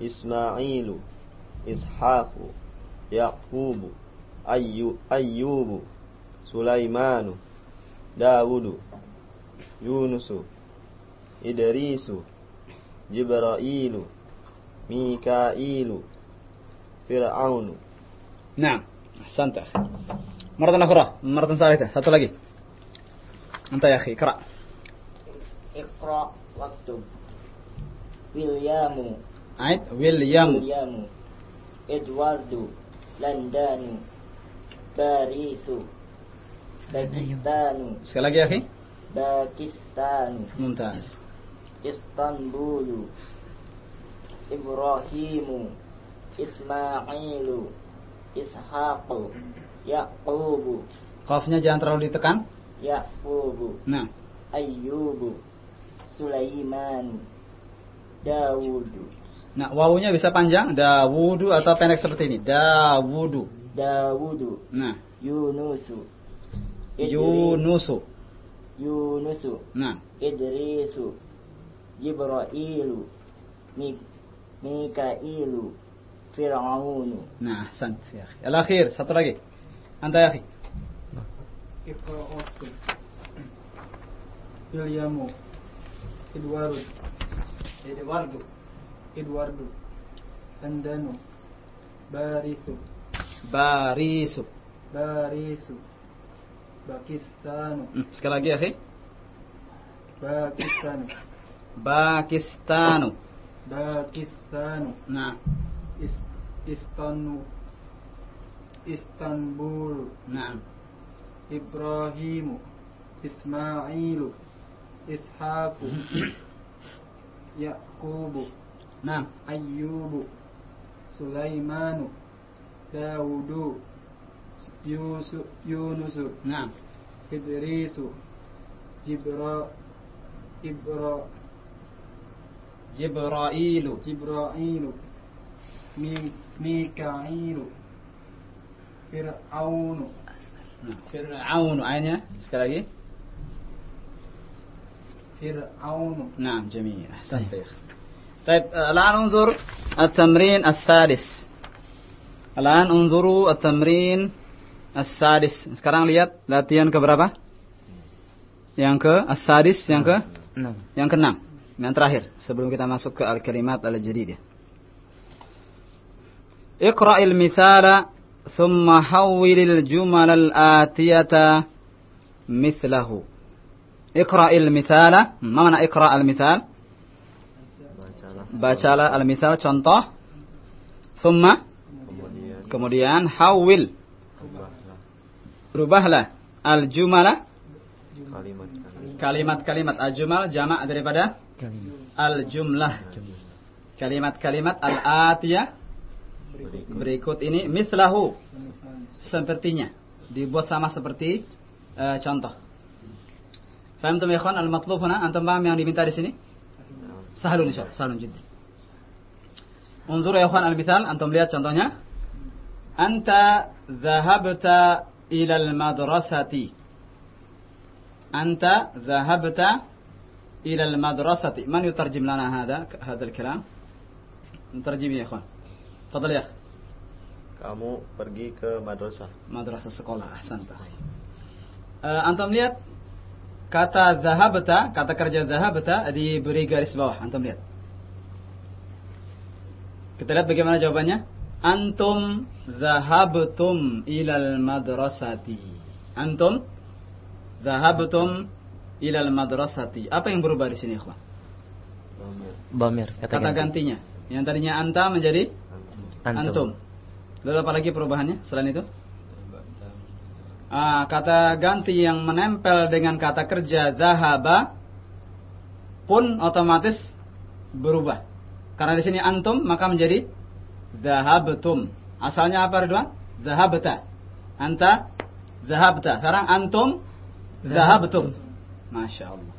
Ismailu. Ishaku. Yaqubu. Ayyu, Ayyubu. Sulaimanu. Dawudu. Yunusu. إدريس جبرائيل ميكائيل فرعون نعم أحسنت أخي مرة أخرى مرة ثالثة satu lagi أنت يا أخي اقرأ اقرأ واكتب ويليام عيد ويليام ويليام إدوارد لندن Barisu Pakistan Sekali lagi akhi Pakistan Muntas. Istanbul Ibrahimu. Ismailu. Ishaqu. Yaqub Kofnya jangan terlalu ditekan Yaqub Nah Ayyubu. Sulaiman Dawudu. Nah, wawunya bisa panjang, Dawudu atau pendek seperti ini, Dawudu. داود Nah, يونس إدري- Yunusu. يونس Nah, إدريس جبرائيل مي- ميكائيل فرعون nah, sant ya akhi. Al-akhir, satu lagi. Anta ya akhi. اقرأ واكتب ويليام إدوارد Eduardo. إدوارد لندن باريس Barisu. Barisu. Pakistanu. Hmm, sekali lagi ya, Pakistanu. Pakistanu. Pakistanu. Nah. Istanbul. Istanbul. Nah. Ibrahimu. Ismailu. Ishaku. Yakubu. Nah. Ayyubu. Sulaimanu. داود يوسف يونس nah. إدريس جبرا إبرا. جبرائيل مي ميكائيل فرعون Nah, Fir'aun ainnya sekali. فرعون نعم جميل أحسنت يا أخي طيب آه، الآن انظر التمرين السادس Alan unzuru at-tamrin as-sadis. Sekarang lihat latihan ke berapa? Yang ke as-sadis, yang ke? Enam. Yang ke enam. Yang terakhir sebelum kita masuk ke al-kalimat al-jadidiyah. Iqra'il mithala thumma hawwilil jumal al-atiyata mithlahu. Iqra'il mithala, mana iqra' al-mithal? Bacalah al-mithal contoh. Thumma kemudian hawil. Rubahlah. Al-jumala. Kalimat-kalimat. Al-jumal jamak daripada? Al-jumlah. Kalimat-kalimat. Al-atiyah. Berikut. Ini mislahu. Sepertinya. Dibuat sama seperti eh, contoh. Faham ya ikhwan? Al-matlub huna antum paham yang diminta di sini? Sahlun insyaallah, sahlun jiddi. Unzur ya ikhwan al-mithal, antum lihat contohnya. Anta dhahabta ila al-madrasati. Anta dhahabta ila al-madrasati. Man yutarjim lana hada hada al-kalam? Mutarjim ya ikhwan. Tafadhal ya. Kamu pergi ke madrasah. Madrasah sekolah, ahsan Uh, antum lihat kata zahabta, kata kerja zahabta diberi garis bawah. Antum lihat. Kita lihat bagaimana jawabannya. Antum zahabtum ilal madrasati. Antum zahabtum ilal madrasati. Apa yang berubah di sini, ikhwan? Bamir. Kata, gantinya. Yang tadinya anta menjadi Antum. antum. Lalu apa lagi perubahannya selain itu? Ah, kata ganti yang menempel dengan kata kerja zahaba pun otomatis berubah. Karena di sini antum maka menjadi zahabtum. Asalnya apa Ridwan? Zahabta. Anta zahabta. Sekarang antum zahabtum. Masya Allah.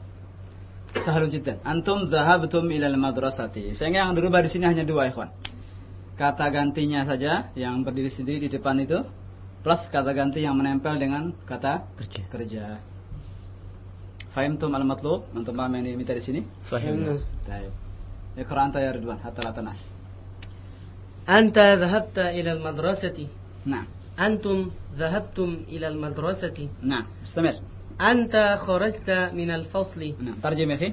Sahalun jiddan. Antum zahabtum ilal madrasati. Sehingga yang berubah di sini hanya dua ikhwan. Kata gantinya saja yang berdiri sendiri di depan itu plus kata ganti yang menempel dengan kata Kerja. kerja. Fahimtum al-matlub? Antum paham yang diminta di sini? Fahim. Baik. Iqra anta ya Ridwan hatta la tanas. Anta dhahabta ila al-madrasati. Naam. Antum dhahabtum ila al-madrasati. Naam, istamir. Anta kharajta min al-fasli. Naam, tarjim ya.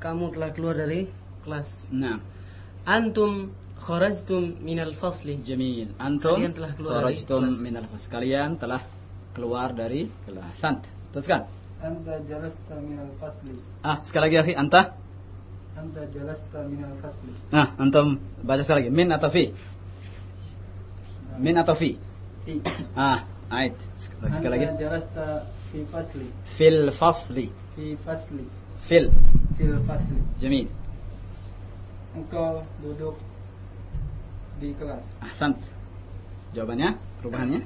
Kamu telah keluar dari kelas. Naam. Antum kharajtum min al-fasli. Jamil. Antum kalian telah keluar kharajtum dari kelas. min al-fasli. Kalian telah keluar dari kelas. Sant. Teruskan. Anta jalasta min al-fasli. Ah, sekali lagi ya akhi, anta Anta jalasta minal fasli. Nah, antum baca sekali lagi. Min atau fi? Min atau fi? Fi. Ah, ait. Sekali lagi. Anta jalasta fi fasli. Fil fasli. Fi fasli. Fil. Fil fasli. Jamin. Engkau duduk di kelas. Ah, sant. Jawabannya, perubahannya?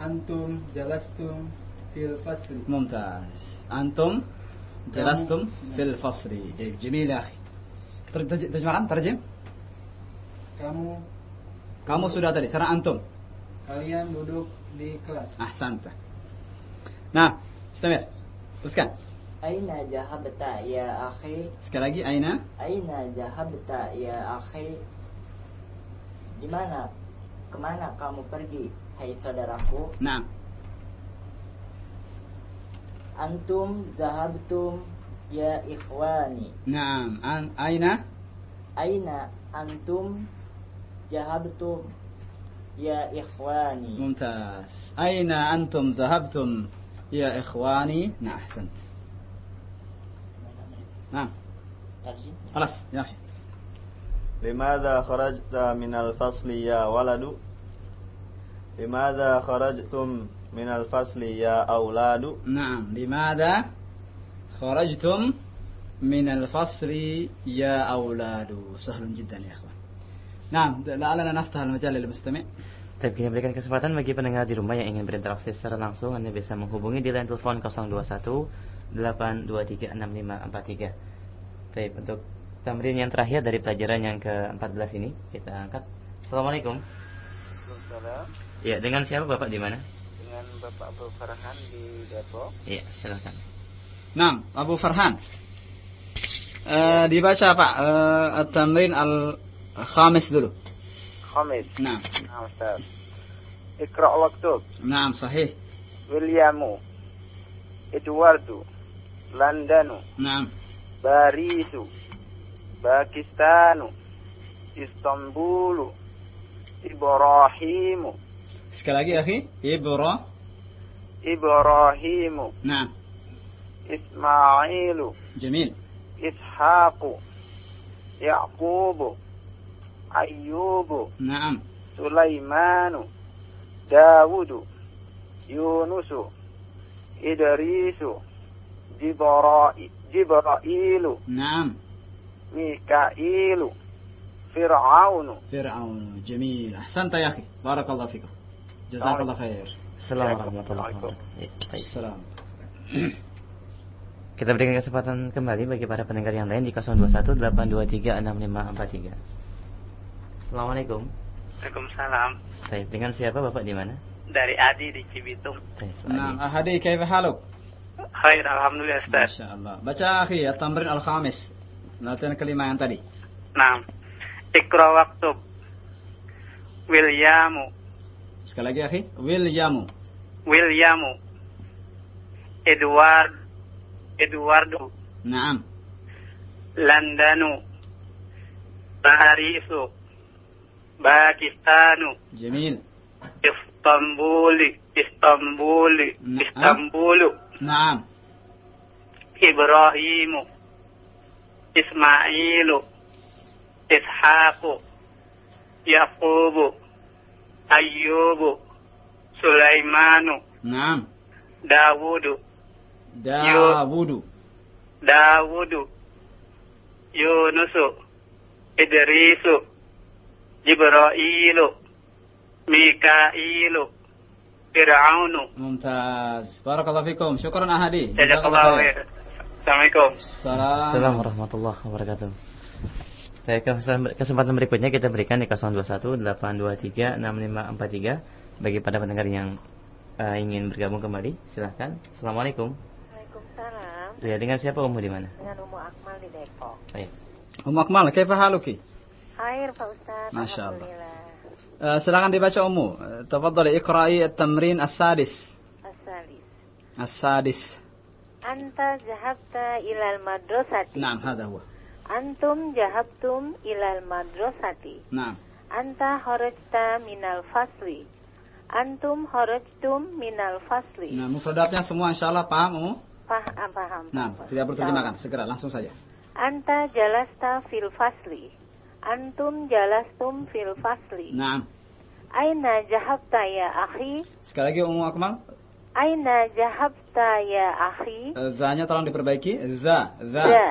Antum jelas jalastum fil fasli. Mumtaz. Antum جلستم في الفصل جيد جميل يا أخي تر- ترج- terjemahkan terjem Kamu kamu sudah tadi sekarang antum kalian duduk di kelas. أحسنت nah استمر teruskan Aina jahabta ya akhi? sekali lagi Aina Aina jahabta ya akhi? Di mana? Kemana kamu pergi? Hai saudaraku. نعم Antum zahabtum ya ikhwani. نعم. أن أين؟ Aina antum jahabtum ya ikhwani. ممتاز. أين أنتم ذهبتم يا إخواني؟ نعم أحسنت. نعم. خلاص يا أخي. لماذا خرجت من الفصل يا ولد؟ لماذا خرجتم من الفصل يا أولاد نعم لماذا خرجتم من الفصل يا أولاد سهل جدا يا إخوان نعم لعلنا نفتح المجال للمستمع Tapi kita berikan kesempatan bagi pendengar di rumah yang ingin berinteraksi secara langsung Anda bisa menghubungi di line telepon 021 823 6543. Baik, untuk tamrin yang terakhir dari pelajaran yang ke-14 ini kita angkat. Assalamualaikum. Waalaikumsalam. Ya, dengan siapa Bapak di mana? Bapak Abu Farhan di Depok. Iya, silakan. Nang, Abu Farhan. E, dibaca Pak e, At-Tamrin Al-Khamis dulu. Khamis. Nah. Nah, Ustaz. Iqra' al-Maktub. Nah, sahih. Williamu. Eduardo. Londonu. Nah. Barisu. Pakistanu. Istanbulu. Ibrahimu. Sekali lagi, akhi. Ibrahim. إبراهيم نعم. إسماعيل جميل. إسحاق يعقوب أيوب نعم. سليمان داود يونس إدريس جبرائيل نعم. ميكائيل فرعون. فرعون. جميل. أحسنت يا أخي. بارك الله فيك. جزاك طيب. الله خير. Assalamualaikum warahmatullahi wabarakatuh. Assalamualaikum Kita berikan kesempatan kembali bagi para pendengar yang lain di 021 823 6543. Assalamualaikum. Waalaikumsalam. Baik, dengan siapa Bapak di mana? Dari Adi di Cibitung. Nah, Ahadi kaya haluk? Hai, alhamdulillah Ustaz. Masyaallah. Baca akhi at-tamrin al-khamis. Latihan kelima yang tadi. Nah. Ikra waktub. Williamu. Sekali lagi akhi, Williamu. William, Edward Eduardo. Naam. Londonu Parisu Pakistanu. Jamil. Istanbuli Istanbuli Naam. Istanbulu Naam. Ibrahimu. Ismailu. Ishaku. Yaqubu Ayyubu. Sulaimanu. Naam. Dawudu. Dawudu. Dawudu. Yunusu. Idrisu. Jibrailu. Mikailu. Fir'aunu. Mumtaz. Barakallahu fikum. Syukuran Ahadi. Jazakallahu khair. Assalamualaikum. Assalamualaikum warahmatullahi wabarakatuh. Saya kesempatan berikutnya kita berikan di 021 823 6543 bagi para pendengar yang uh, ingin bergabung kembali, silahkan. Assalamualaikum. Waalaikumsalam. Ya, dengan siapa Umu di mana? Dengan Umu Akmal di Depok. Baik. Umu Akmal, kaifa haluki? Air, Pak Ustaz. Masya Allah. Uh, silakan dibaca Umu. Uh, Tafadhali ikra'i at-tamrin as-sadis. As-sadis. As-sadis. Anta jahabta ilal madrasati. Naam, hada huwa. Antum jahabtum ilal madrasati. Naam. Anta horajta minal fasli. Antum kharajtum minal fasli. Nah, mufradatnya semua insya Allah paham, Umu? Paham, paham. Nah, tidak perlu terjemahkan, segera langsung saja. Anta jalasta fil fasli. Antum jalastum fil fasli. Nah, Aina jahabta ya akhi? sekali lagi Umu Akmal, Aina jahabta ya akhi? za-nya tolong diperbaiki. Za, za. Za.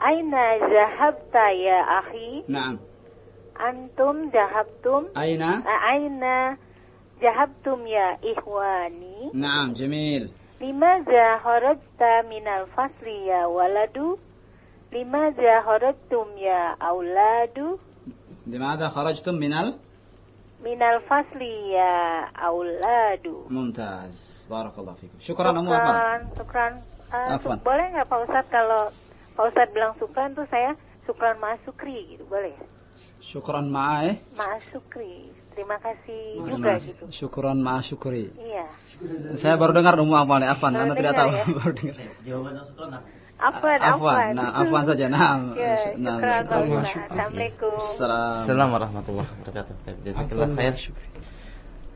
Aina jahabta ya akhi? Naam. Antum jahabtum? Aina? Aina jahabtum ya ikhwani? Naam, jamil. Limaza kharajta minal fasli ya waladu? Limaza kharajtum ya auladu? لماذا خرجتم من ال Minal fasli ya auladu. ممتاز بارك الله فيكم شكرا أم أكمل Sukran, sukran. Eh, Afwan. su- boleh nggak Pak Ustadz kalau Pak Ustadz bilang sukran tuh saya sukran ma'asukri gitu, boleh? شكرا معاه Ma'asukri. terima kasih Mas, juga mas, gitu. Syukuran maaf syukuri. Iya. Saya baru dengar umum apa nih? Afan, Anda tidak tahu. Ya? baru dengar. Jawaban syukuran Afwan, Afwan. Nah, Afwan saja. Nah, ya, nah. Assalamualaikum. Assalamualaikum warahmatullahi wabarakatuh. Jazakallah khair.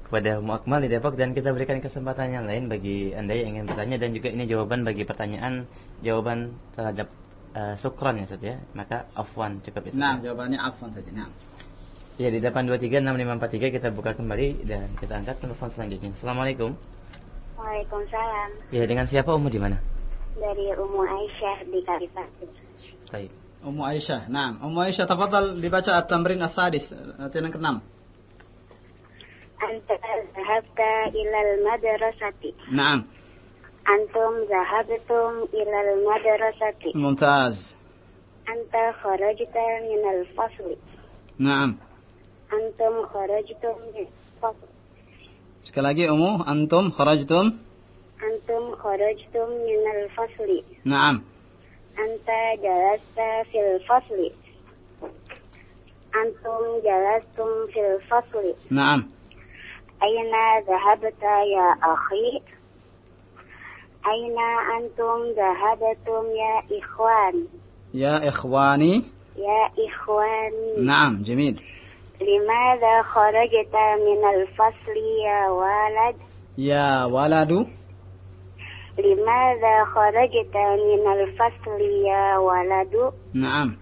Kepada Mu Akmal di Depok dan kita berikan kesempatan yang lain bagi Anda yang ingin bertanya dan juga ini jawaban bagi pertanyaan jawaban terhadap eh, uh, sukron ya Ustaz ya. Maka Afwan cukup itu. Nah, jawabannya Afwan saja. Nah. Ya di 8236543 kita buka kembali dan kita angkat telepon selanjutnya. Assalamualaikum. Waalaikumsalam. Ya dengan siapa Umu di mana? Dari Umu Aisyah di Kalipati. Baik. Umu Aisyah. Nah, Umu Aisyah tafadhal dibaca at-tamrin as-sadis, latihan ke-6. Anta zahabta ilal madrasati. Naam. Antum zahabtum ilal madrasati. Mumtaz. Anta kharajta minal fasli. Naam antum kharajtum Sekali lagi umu antum kharajtum antum kharajtum minal fasli. Naam. Anta jalasta fil fasli. Antum jalastum fil fasli. Naam. Aina zahabta ya akhi? Aina antum zahabatum ya ikhwan? Ya ikhwani. Ya ikhwani. Naam, jamil. لماذا خرجت من الفصل يا ولد؟ يا ولد لماذا خرجت من الفصل يا ولد؟ نعم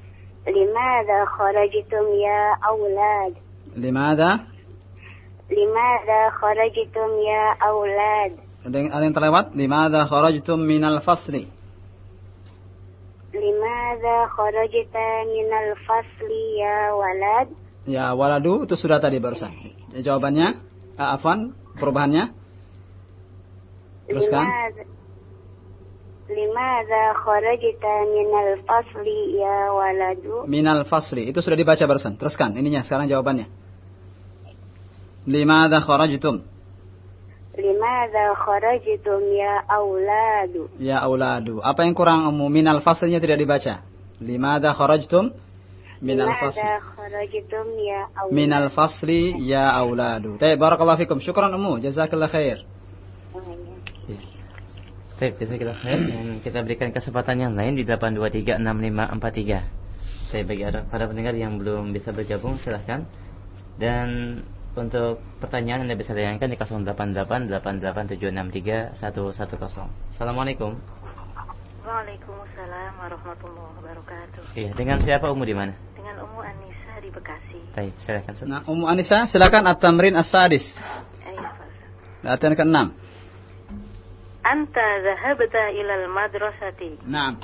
لماذا خرجتم يا أولاد؟ لماذا لماذا خرجتم يا أولاد؟ ada yang, terlewat لماذا خرجتم من الفصل لماذا خرجت من الفصل يا ولد؟ Ya, waladu itu sudah tadi barusan. Ya, jawabannya, uh, Afan, perubahannya? Teruskan. Limadha kharajta minal fasli ya waladu? Minal fasli. Itu sudah dibaca barusan. Teruskan. Ininya sekarang jawabannya. Limadha kharajtum? Limadha kharajtum ya auladu? Ya auladu. Apa yang kurang umum? Minal faslnya tidak dibaca. Limadha kharajtum? Ya minal fasli ya minal fasli ya auladu tayyib barakallahu fikum. Syukran ummu. Jazakallah khair. Tayyib, jazakallah khair. Kita berikan kesempatan yang lain di 8236543. Saya bagi para pendengar yang belum bisa bergabung silahkan. Dan untuk pertanyaan Anda bisa tanyakan di 08888763 Assalamualaikum. Waalaikumsalam warahmatullahi wabarakatuh. Iya, dengan siapa umur di mana? Dengan Ummu Anissa di Bekasi. Baik, silakan. Ustaz. nah ummu Anissa silakan at-tamrin as-sadis latihan keenam Anta zahabta ilal madrasati. Naam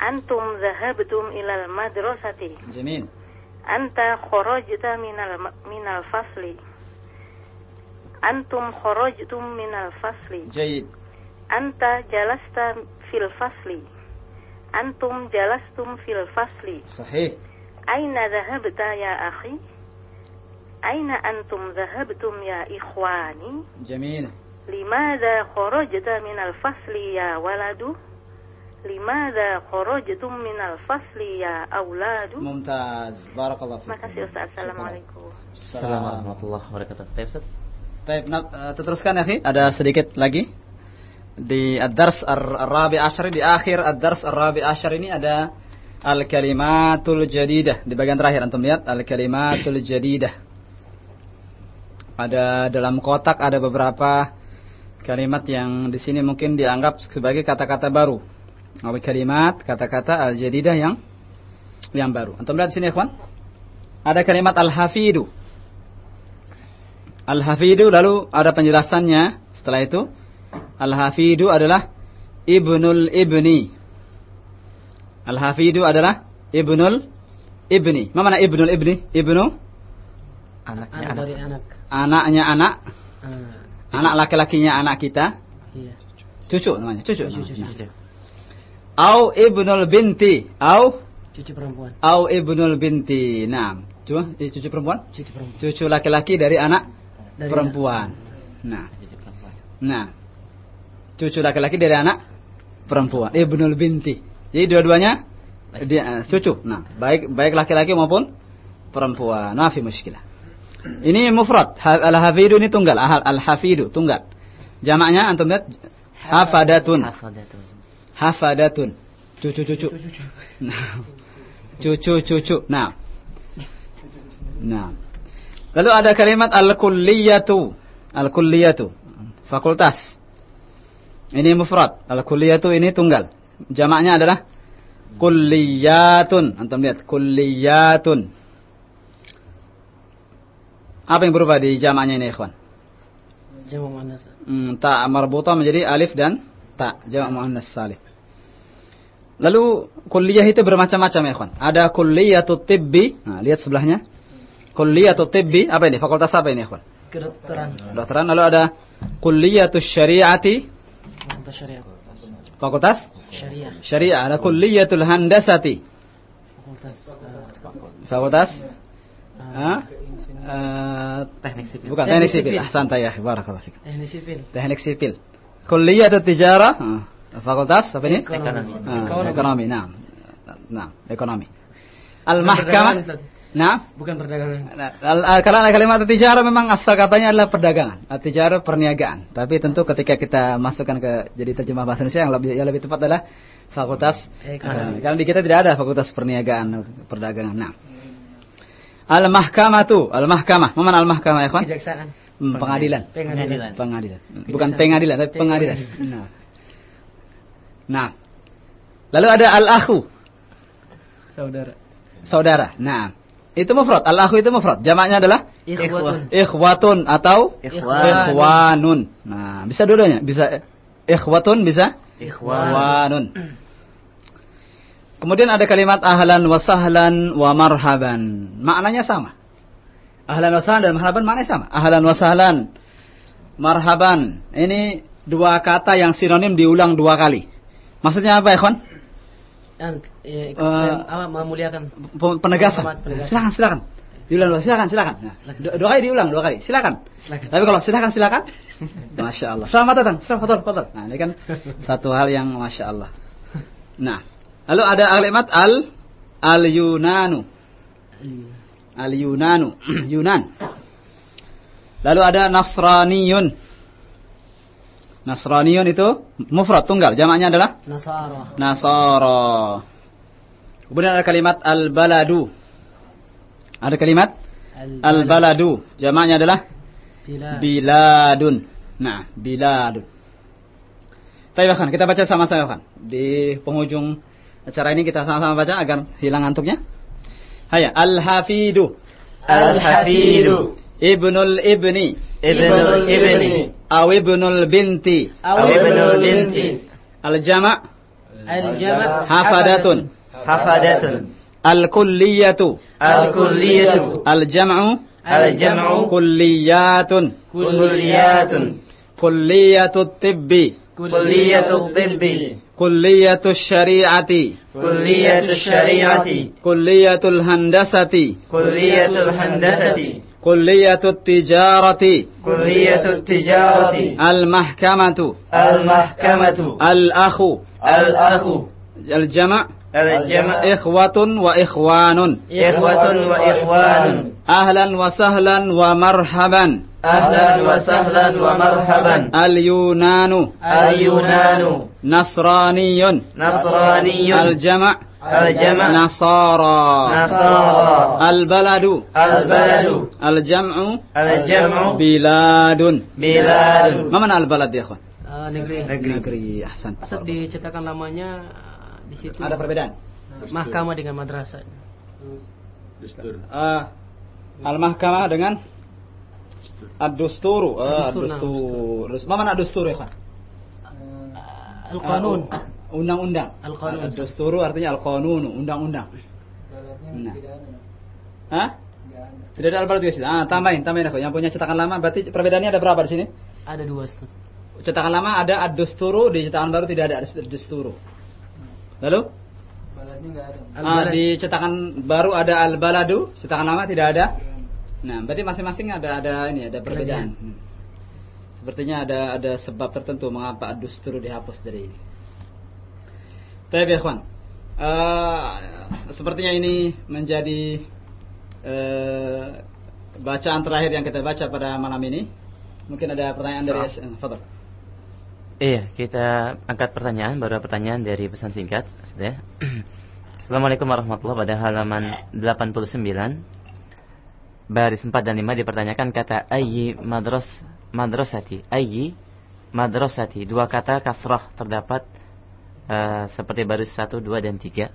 Antum zahabtum ilal madrasati. jamil Anta kharajta minal minal fasli. Antum kharajtum minal fasli. jayyid Anta jalasta fil fasli. Antum jalastum fil fasli. sahih Aina dhahabta ya akhi? Aina antum dhahabtum ya ikhwani? jamil Limadha kharajta minal fasli ya waladu? Limadha kharajtum minal fasli ya auladu? mumtaz barakallahu fikum Makasih Ustaz. Assalamualaikum. Assalamualaikum warahmatullahi wabarakatuh. Baik, Ustaz. Baik, nah, teruskan ya, Khi. Ada sedikit lagi. di ad-dars ar-rabi di akhir ad-dars ar-rabi asyar ini ada al-kalimatul jadidah di bagian terakhir antum lihat al-kalimatul jadidah. Ada dalam kotak ada beberapa kalimat yang di sini mungkin dianggap sebagai kata-kata baru. Atau kalimat kata-kata al-jadidah yang yang baru. Antum lihat di sini, ikhwan. Ada kalimat al-hafidu. Al-hafidu lalu ada penjelasannya setelah itu. Al-hafidu adalah ibnul ibni. Al-hafidu adalah ibnul ibni. Apa mana ibnul ibni? Ibnu Anaknya Anak anak. dari anak. anaknya anak. Ah, Anak laki-lakinya anak kita. iya. Cucu namanya, cucu. Cucu, cucu. Au ibnul binti. Au Cucu perempuan. au ibnul binti. Nah, cucu, eh, cucu perempuan? Cucu perempuan. Cucu laki-laki dari anak Dari perempuan. Nah, Cucu perempuan. nah. Cucu laki-laki dari anak perempuan. Ibnul binti. Jadi dua-duanya dia eh, cucu. Nah, baik baik laki-laki maupun perempuan. Maaf muskilah. Ini mufrad. Ha- Al-hafidu ini tunggal. Al- Al-hafidu tunggal. Jamaknya antum lihat hafadatun. Hafadatun. Hafadatun. Cucu-cucu. Nah. Cucu-cucu. Nah. Nah. Lalu ada kalimat al-kulliyatu. Al-kulliyatu. Fakultas. Ini mufrad. Al-kulliyatu ini tunggal. Jamaknya adalah kulliyatun. Antum lihat. Kulliyatun. Apa yang berubah di jamaknya ini, ikhwan? Jamak muannas. Hmm, ta marbutah menjadi alif dan ta jamak muannas salih. Lalu kuliah itu bermacam-macam ya, ikhwan. Ada kulliyatut tibbi. Nah, lihat sebelahnya. Kulliyatut tibbi, apa ini? Fakultas apa ini, ikhwan? Kedokteran. Kedokteran. Lalu ada kulliyatus syariati. Fakultas syariah. Fakultas Syariah. syariah. Ada kulliyatul handasati. Fakultas eh, Fakultas eh, ah, eh, Teknik sipil. bukan Teknik teknik sipil. sipil. Ahsan ya, barakallahu fikum. teknik sipil. Teknik sipil. Kulliyatut tijarah. ah, Fakultas apa ini? Ekonomi. Ah, Ekonomi. ekonomi. Nah. Nah, ekonomi. Al-mahkamah. Nah, Bukan perdagangan. Nah, al- al- kalimat tijarah memang asal katanya adalah perdagangan. Tijarah perniagaan. Tapi tentu ketika kita masukkan ke jadi terjemah bahasa Indonesia yang lebih yang lebih tepat adalah fakultas Ekonomi. ekonomi. Karena di kita tidak ada fakultas perniagaan perdagangan. Nah. Al-mahkamatu, al-mahkamah. Mana al-mahkamah ya, kawan? Kejaksaan. Hmm, pengadilan. Pengadilan. Pengadilan. Bukan pengadilan, tapi pengadilan. Nah. Nah. Lalu ada al-akhu, Saudara. saudara. Nah. Itu mufrad. Al-akhu itu mufrad. Jamaknya adalah Ikhwatun. ikhwatun atau Ikhwan. ikhwanun. Nah, bisa dua-duanya. Bisa ikhwatun, bisa ikhwanun. Kemudian ada kalimat ahlan wa sahlan wa marhaban. Maknanya sama. Ahlan wa sahlan dan marhaban maknanya sama. Ahlan wa sahlan. Marhaban. Ini dua kata yang sinonim diulang dua kali. Maksudnya apa, ikhwan? Apa memuliakan. Penegasan. Silakan, silakan. Diulang dua, silakan, silakan. Nah, dua, kali diulang, dua kali. Silakan. Silakan. Tapi kalau silakan, silakan. Masya Allah. Selamat datang. Selamat datang. Fadal. Nah, ini kan satu hal yang Masya Allah. Nah, lalu ada kalimat al al Yunanu. Al Yunanu. Yunan. Lalu ada Nasraniyun. Nasraniyun itu mufrad tunggal. Jamaknya adalah Nasara. Nasara. Kemudian ada kalimat al-baladu. Ada kalimat al-baladu. Jamaknya adalah Bila. biladun. Nah, biladun. Baik, bahkan kita baca sama-sama kan. Di penghujung acara ini kita sama-sama baca agar hilang ngantuknya. Haya, al-hafidu. Al-hafidu. Ibnul ibni. Ibnul ibni. Aw ibnul binti. Aw ibnul binti. Al-jama' Al-jama' hafadatun. Hafadatun. Al-kulliyatu. Al-kulliyatu. Al-jam'u Al-jam'u. kulliyatun. Kulliyatun. Kulliyatu tibbi. Kulliyatu tibbi. Kulliyatu syari'ati. Kulliyatu syari'ati. Kulliyatu handasati. Kulliyatu handasati. كلية التجارة. كلية التجارة. المحكمة. المحكمة. الأخ. الأخ. الجمع. الجمع. إخوة وإخوان. إخوة وإخوان. أهلا وسهلا ومرحبا. أهلا وسهلا ومرحبا. اليونان. اليونان. نصراني. نصراني. الجمع. الجمع Nasara. نصارى Al-Baladu. البلد Al-Jam'u الجمع Biladun. بلاد Ma mana al-balad ya, ikhwan? Eh, negeri. Negeri. Ahsan. Ustaz dicetakan lamanya eh, di situ. Ada perbedaan? Mahkamah dengan madrasah. Dustur. Ah, al-mahkamah dengan ad-dusturu. Ah, Ad-dustur, nah, ad-dustur. Dus- Ma mana ad-dustur ya, ikhwan? Al-Qanun. Ah, Undang-undang. Al-Qanun. Ad-dusturu artinya al-qanunu, undang-undang. Nah. Hah? Tidak ada al-balad sini. Ah, tambahin, tambahin aku. Yang punya cetakan lama berarti perbedaannya ada berapa di sini? Ada dua Ustaz. Cetakan lama ada ad-dusturu, di cetakan baru tidak ada ad-dusturu. Lalu? Baladnya nggak ada. Ah, di cetakan baru ada al-baladu, cetakan lama tidak ada. Nah, berarti masing-masing ada ada ini ada perbedaan. Hmm. Sepertinya ada ada sebab tertentu mengapa ad-dusturu dihapus dari ini. Baik ya. Eh, sepertinya ini menjadi eh, bacaan terakhir yang kita baca pada malam ini. Mungkin ada pertanyaan dari Soal. eh, Fadl. Iya, kita angkat pertanyaan, baru pertanyaan dari pesan singkat, sudah. Assalamualaikum warahmatullahi wabarakatuh. Pada halaman 89 baris 4 dan 5 dipertanyakan kata ayyi madras madrasati. Ayyi madrasati. Dua kata kasrah terdapat eh, seperti baris 1, 2 dan 3.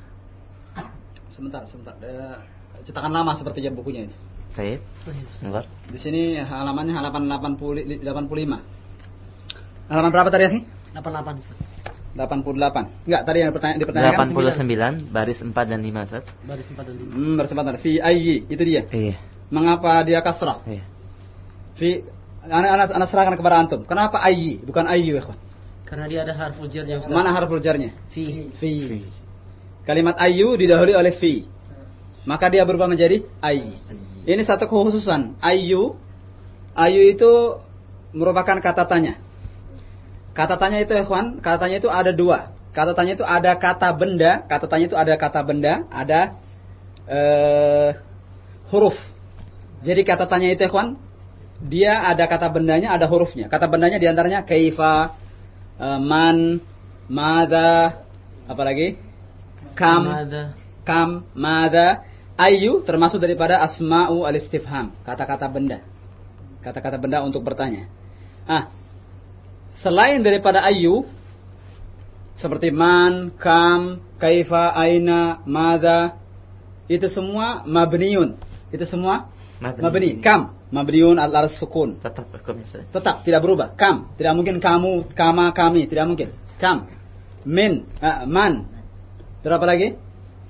Sebentar, sebentar. Eh, cetakan lama sepertinya bukunya ini. Baik. Di sini halamannya halaman 80 85. Halaman berapa tadi, Akhi? 88 Ustaz. 88. Enggak, tadi yang pertanyaan dipertanyakan 89 baris 4 dan 5, Ustaz. Baris 4 dan 5. Hmm, bersempatan. Fi ayyi, itu dia. Iya. Mengapa dia kasrah? Iya. Fi ana ana, ana serahkan kepada antum. Kenapa ayyi, bukan ayyu, ya, kawan? Karena dia ada harful jar yang Ustaz. Mana harful jarnya? Fi. Fi. Kalimat ayyu didahului oleh fi. Maka dia berubah menjadi ayyi. Ini satu kekhususan. Ayyu ayyu itu merupakan kata tanya. Kata tanya itu ikhwan, kata tanya itu ada dua. Kata tanya itu ada kata benda, kata tanya itu ada kata benda, ada eh, huruf. Jadi kata tanya itu ikhwan, dia ada kata bendanya, ada hurufnya. Kata bendanya di antaranya kaifa, eh, man, mada, apalagi? Kam, Mada. kam, mada, ayu termasuk daripada asma'u al-istifham, kata-kata benda. Kata-kata benda untuk bertanya. Ah, selain daripada ayu seperti man, kam, kaifa, aina, mada, itu semua mabniun. Itu semua Mabni. mabni. Kam, mabniun al sukun. Tetap hukumnya. Tetap tidak berubah. Kam, tidak mungkin kamu, kama, kami, tidak mungkin. Kam, min, ah, man. Berapa lagi?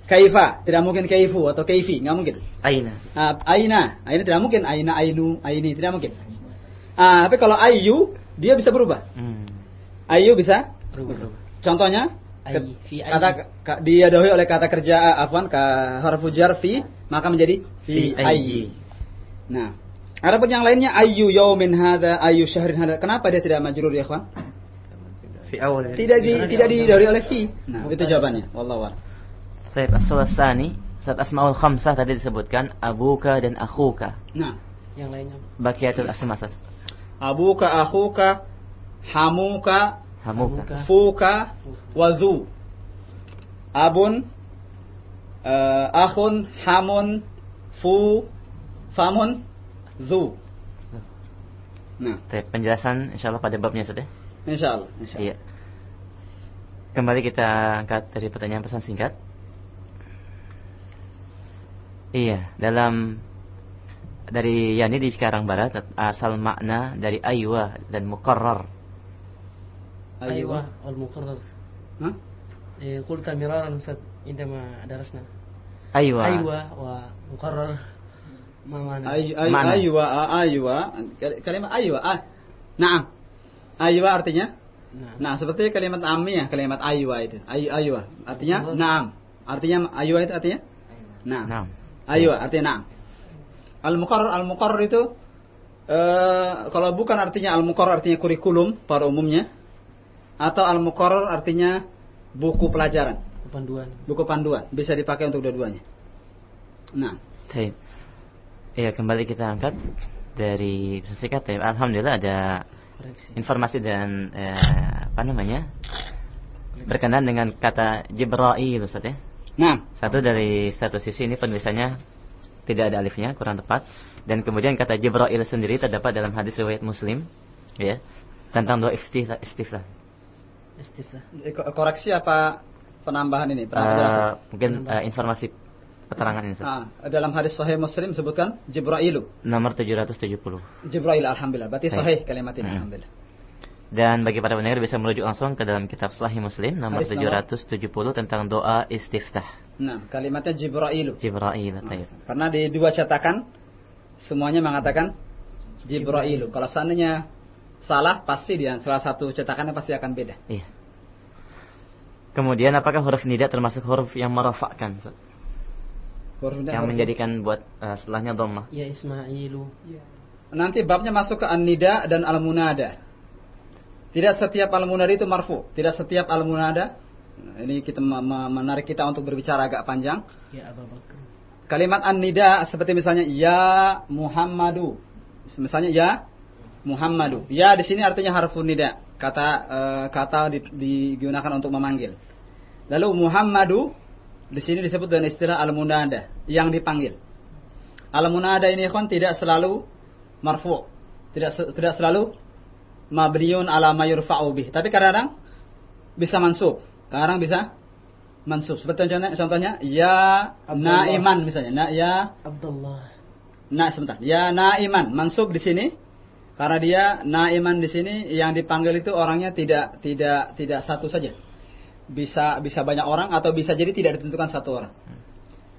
Kaifa, tidak mungkin kaifu atau kaifi, nggak mungkin. Aina. Ah, aina, aina tidak mungkin. Aina, ainu, aini, tidak mungkin. Ah, tapi kalau ayu, dia bisa berubah. Hmm. Ayu bisa Berubah. Contohnya ke- kata ka- didahului oleh kata kerja afwan ke harfu jar fi maka menjadi fi ayyi. Nah, adapun yang lainnya ayu yaumin hadza ayu syahrin hadza. Kenapa dia tidak majrur ya, ikhwan? Fi awal. Tidak di tidak didahului oleh fi. Nah, itu jawabannya. Wallahu a'lam. Baik, as-soal tsani, saat asmaul khamsah tadi disebutkan abuka dan akhuka. Nah, Yang lainnya. Baqiyatul asma Ustaz. abuka akhuka hamuka Hamuka. fuka wazu. Abun eh, akhun hamun fu famun zu. Nah, nah. Taip, penjelasan insya Allah pada babnya sudah. Ya? Insya Allah. Insya Iya. Kembali kita angkat dari pertanyaan pesan singkat. Iya, dalam dari Yani di Sekarang Barat asal makna dari aywa dan mukarrar. Aywa al mukarrar. Hah? Eh, qulta miraran Ustaz indama darasna. Aywa. Aywa wa mukarrar. Ayu, ayu, mana? Kalimat ayuwa, Ah. Naam. Ayuwa artinya? Nah, nah seperti kalimat ammiyah, kalimat ayuwa itu. Ayu, ayuwa. Artinya naam. Artinya ayuwa itu artinya? Naam. Naam. Aywa artinya naam. Al-muqarrar al-muqarrar itu eh, kalau bukan artinya al-muqarrar artinya kurikulum pada umumnya atau al-muqarrar artinya buku pelajaran, buku panduan. Buku panduan bisa dipakai untuk dua-duanya. Nah, Taip. Iya, kembali kita angkat dari sesikat ya. Alhamdulillah ada informasi dan eh, apa namanya? berkenaan dengan kata Jibril Ustaz ya. Nah, Satu dari satu sisi ini penulisannya tidak ada alifnya, kurang tepat. Dan kemudian kata Jibril sendiri terdapat dalam hadis riwayat Muslim, ya, tentang doa istiftah. istiftah. Istiftah. eh, ko- koreksi apa penambahan ini? Penjelasan. mungkin eh, informasi keterangan ini. Ah, dalam hadis sahih Muslim sebutkan Jibrailu. Nomor 770. Jibrail alhamdulillah. Berarti sahih kalimat ini Hmm. alhamdulillah. Dan bagi para pendengar bisa merujuk langsung ke dalam kitab Sahih Muslim nomor Hadis nomor? 770 tentang doa istiftah. Nah, kalimatnya Jibrailu. Jibril taib. Karena di dua cetakan semuanya mengatakan Jibrailu. Kalau seandainya salah pasti dia salah satu cetakannya pasti akan beda. Iya. Kemudian apakah huruf nida termasuk huruf yang merofakkan? Yang huruf- menjadikan buat eh, setelahnya dhammah. Ya Ismailu. Nanti babnya masuk ke an-nida dan al-munada. Tidak setiap al-munada itu marfu, tidak setiap al-munada. Nah, Ini kita me- me- menarik kita untuk berbicara agak panjang. Ya Abu Bakar. Kalimat an-nida seperti misalnya ya Muhammadu. Misalnya ya Muhammadu. Ya di sini artinya harfun nida. Kata eh, kata di- digunakan untuk memanggil. Lalu Muhammadu di sini disebut dengan istilah al-munada yang dipanggil. Al-munada ini kan tidak selalu marfu. Tidak tidak selalu mabniun ala ma yurfa'u bih. Tapi kadang-kadang bisa mansub. Kadang bisa mansub. Seperti contohnya, contohnya ya Abdullah. naiman misalnya. Na, ya Abdullah. Nah, sebentar. Ya naiman mansub di sini karena dia naiman di sini yang dipanggil itu orangnya tidak tidak tidak satu saja. Bisa bisa banyak orang atau bisa jadi tidak ditentukan satu orang.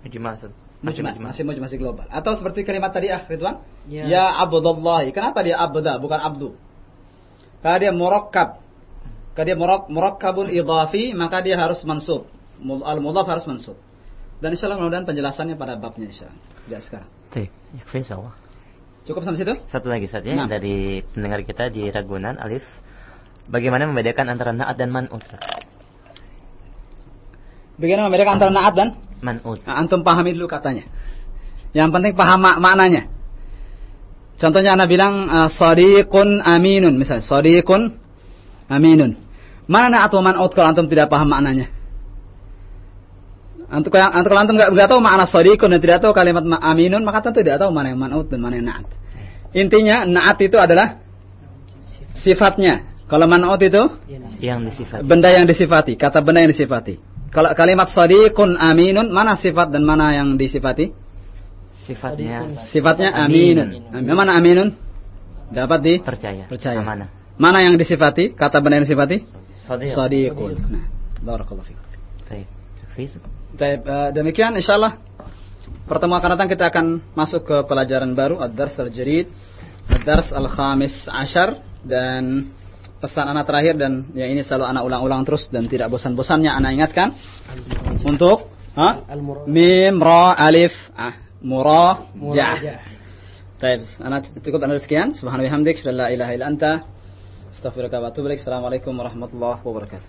Mujmal. Masih Mujmal, masih masih, masih global. Atau seperti kalimat tadi ah Ridwan. Ya. Ya, Abdullah. Kenapa dia abda bukan abdu? Karena dia murakkab. Karena dia murak, murakkabun idhafi, maka dia harus mansub. Mul- Al-mudhaf harus mansub. Dan insya Allah mudah-mudahan penjelasannya pada babnya insya Allah. Tidak sekarang. Baik, insyaallah. Cukup sampai situ? Satu lagi saja Nah. dari pendengar kita di Ragunan Alif. Bagaimana membedakan antara naat dan man'ut? Bagaimana membedakan antara naat dan Man'ut. Nah, antum pahami dulu katanya. Yang penting paham mak maknanya. Contohnya anak bilang uh, sadiqun aminun misalnya sadiqun aminun. Mana atau man'ut kalau antum tidak paham maknanya? Antum kalau antum, kalau antum nggak nggak tahu makna sadiqun dan tidak tahu kalimat ma- aminun maka tentu tidak tahu mana yang man'ut dan mana yang na'at. Intinya na'at itu adalah sifatnya. Kalau man'ut itu Yang disifat. benda yang disifati, kata benda yang disifati. Kalau kalimat sadiqun aminun, mana sifat dan mana yang disifati? Sifatnya Sifatnya aminun. Amin. Mana aminun? Dapat di percaya. percaya. Amanah. Mana yang disifati? Kata benda yang disifati? Sadiq. Sadiqun. Nah, barakallahu fikum. Baik. Baik, eh, demikian insyaallah pertemuan akan datang kita akan masuk ke pelajaran baru Ad-Dars Al-Jarid, Ad-Dars Al-Khamis Ashar dan pesan anak terakhir dan ya ini selalu anak ulang-ulang terus dan tidak bosan-bosannya anak ingatkan untuk ha? mim ra alif ah murajah. Murajah. Baik, anak cukup anak sekian. Subhanallahi wa bihamdik, la ilaha illa anta, astaghfiruka wa atubu ilaik. Assalamualaikum warahmatullahi wabarakatuh.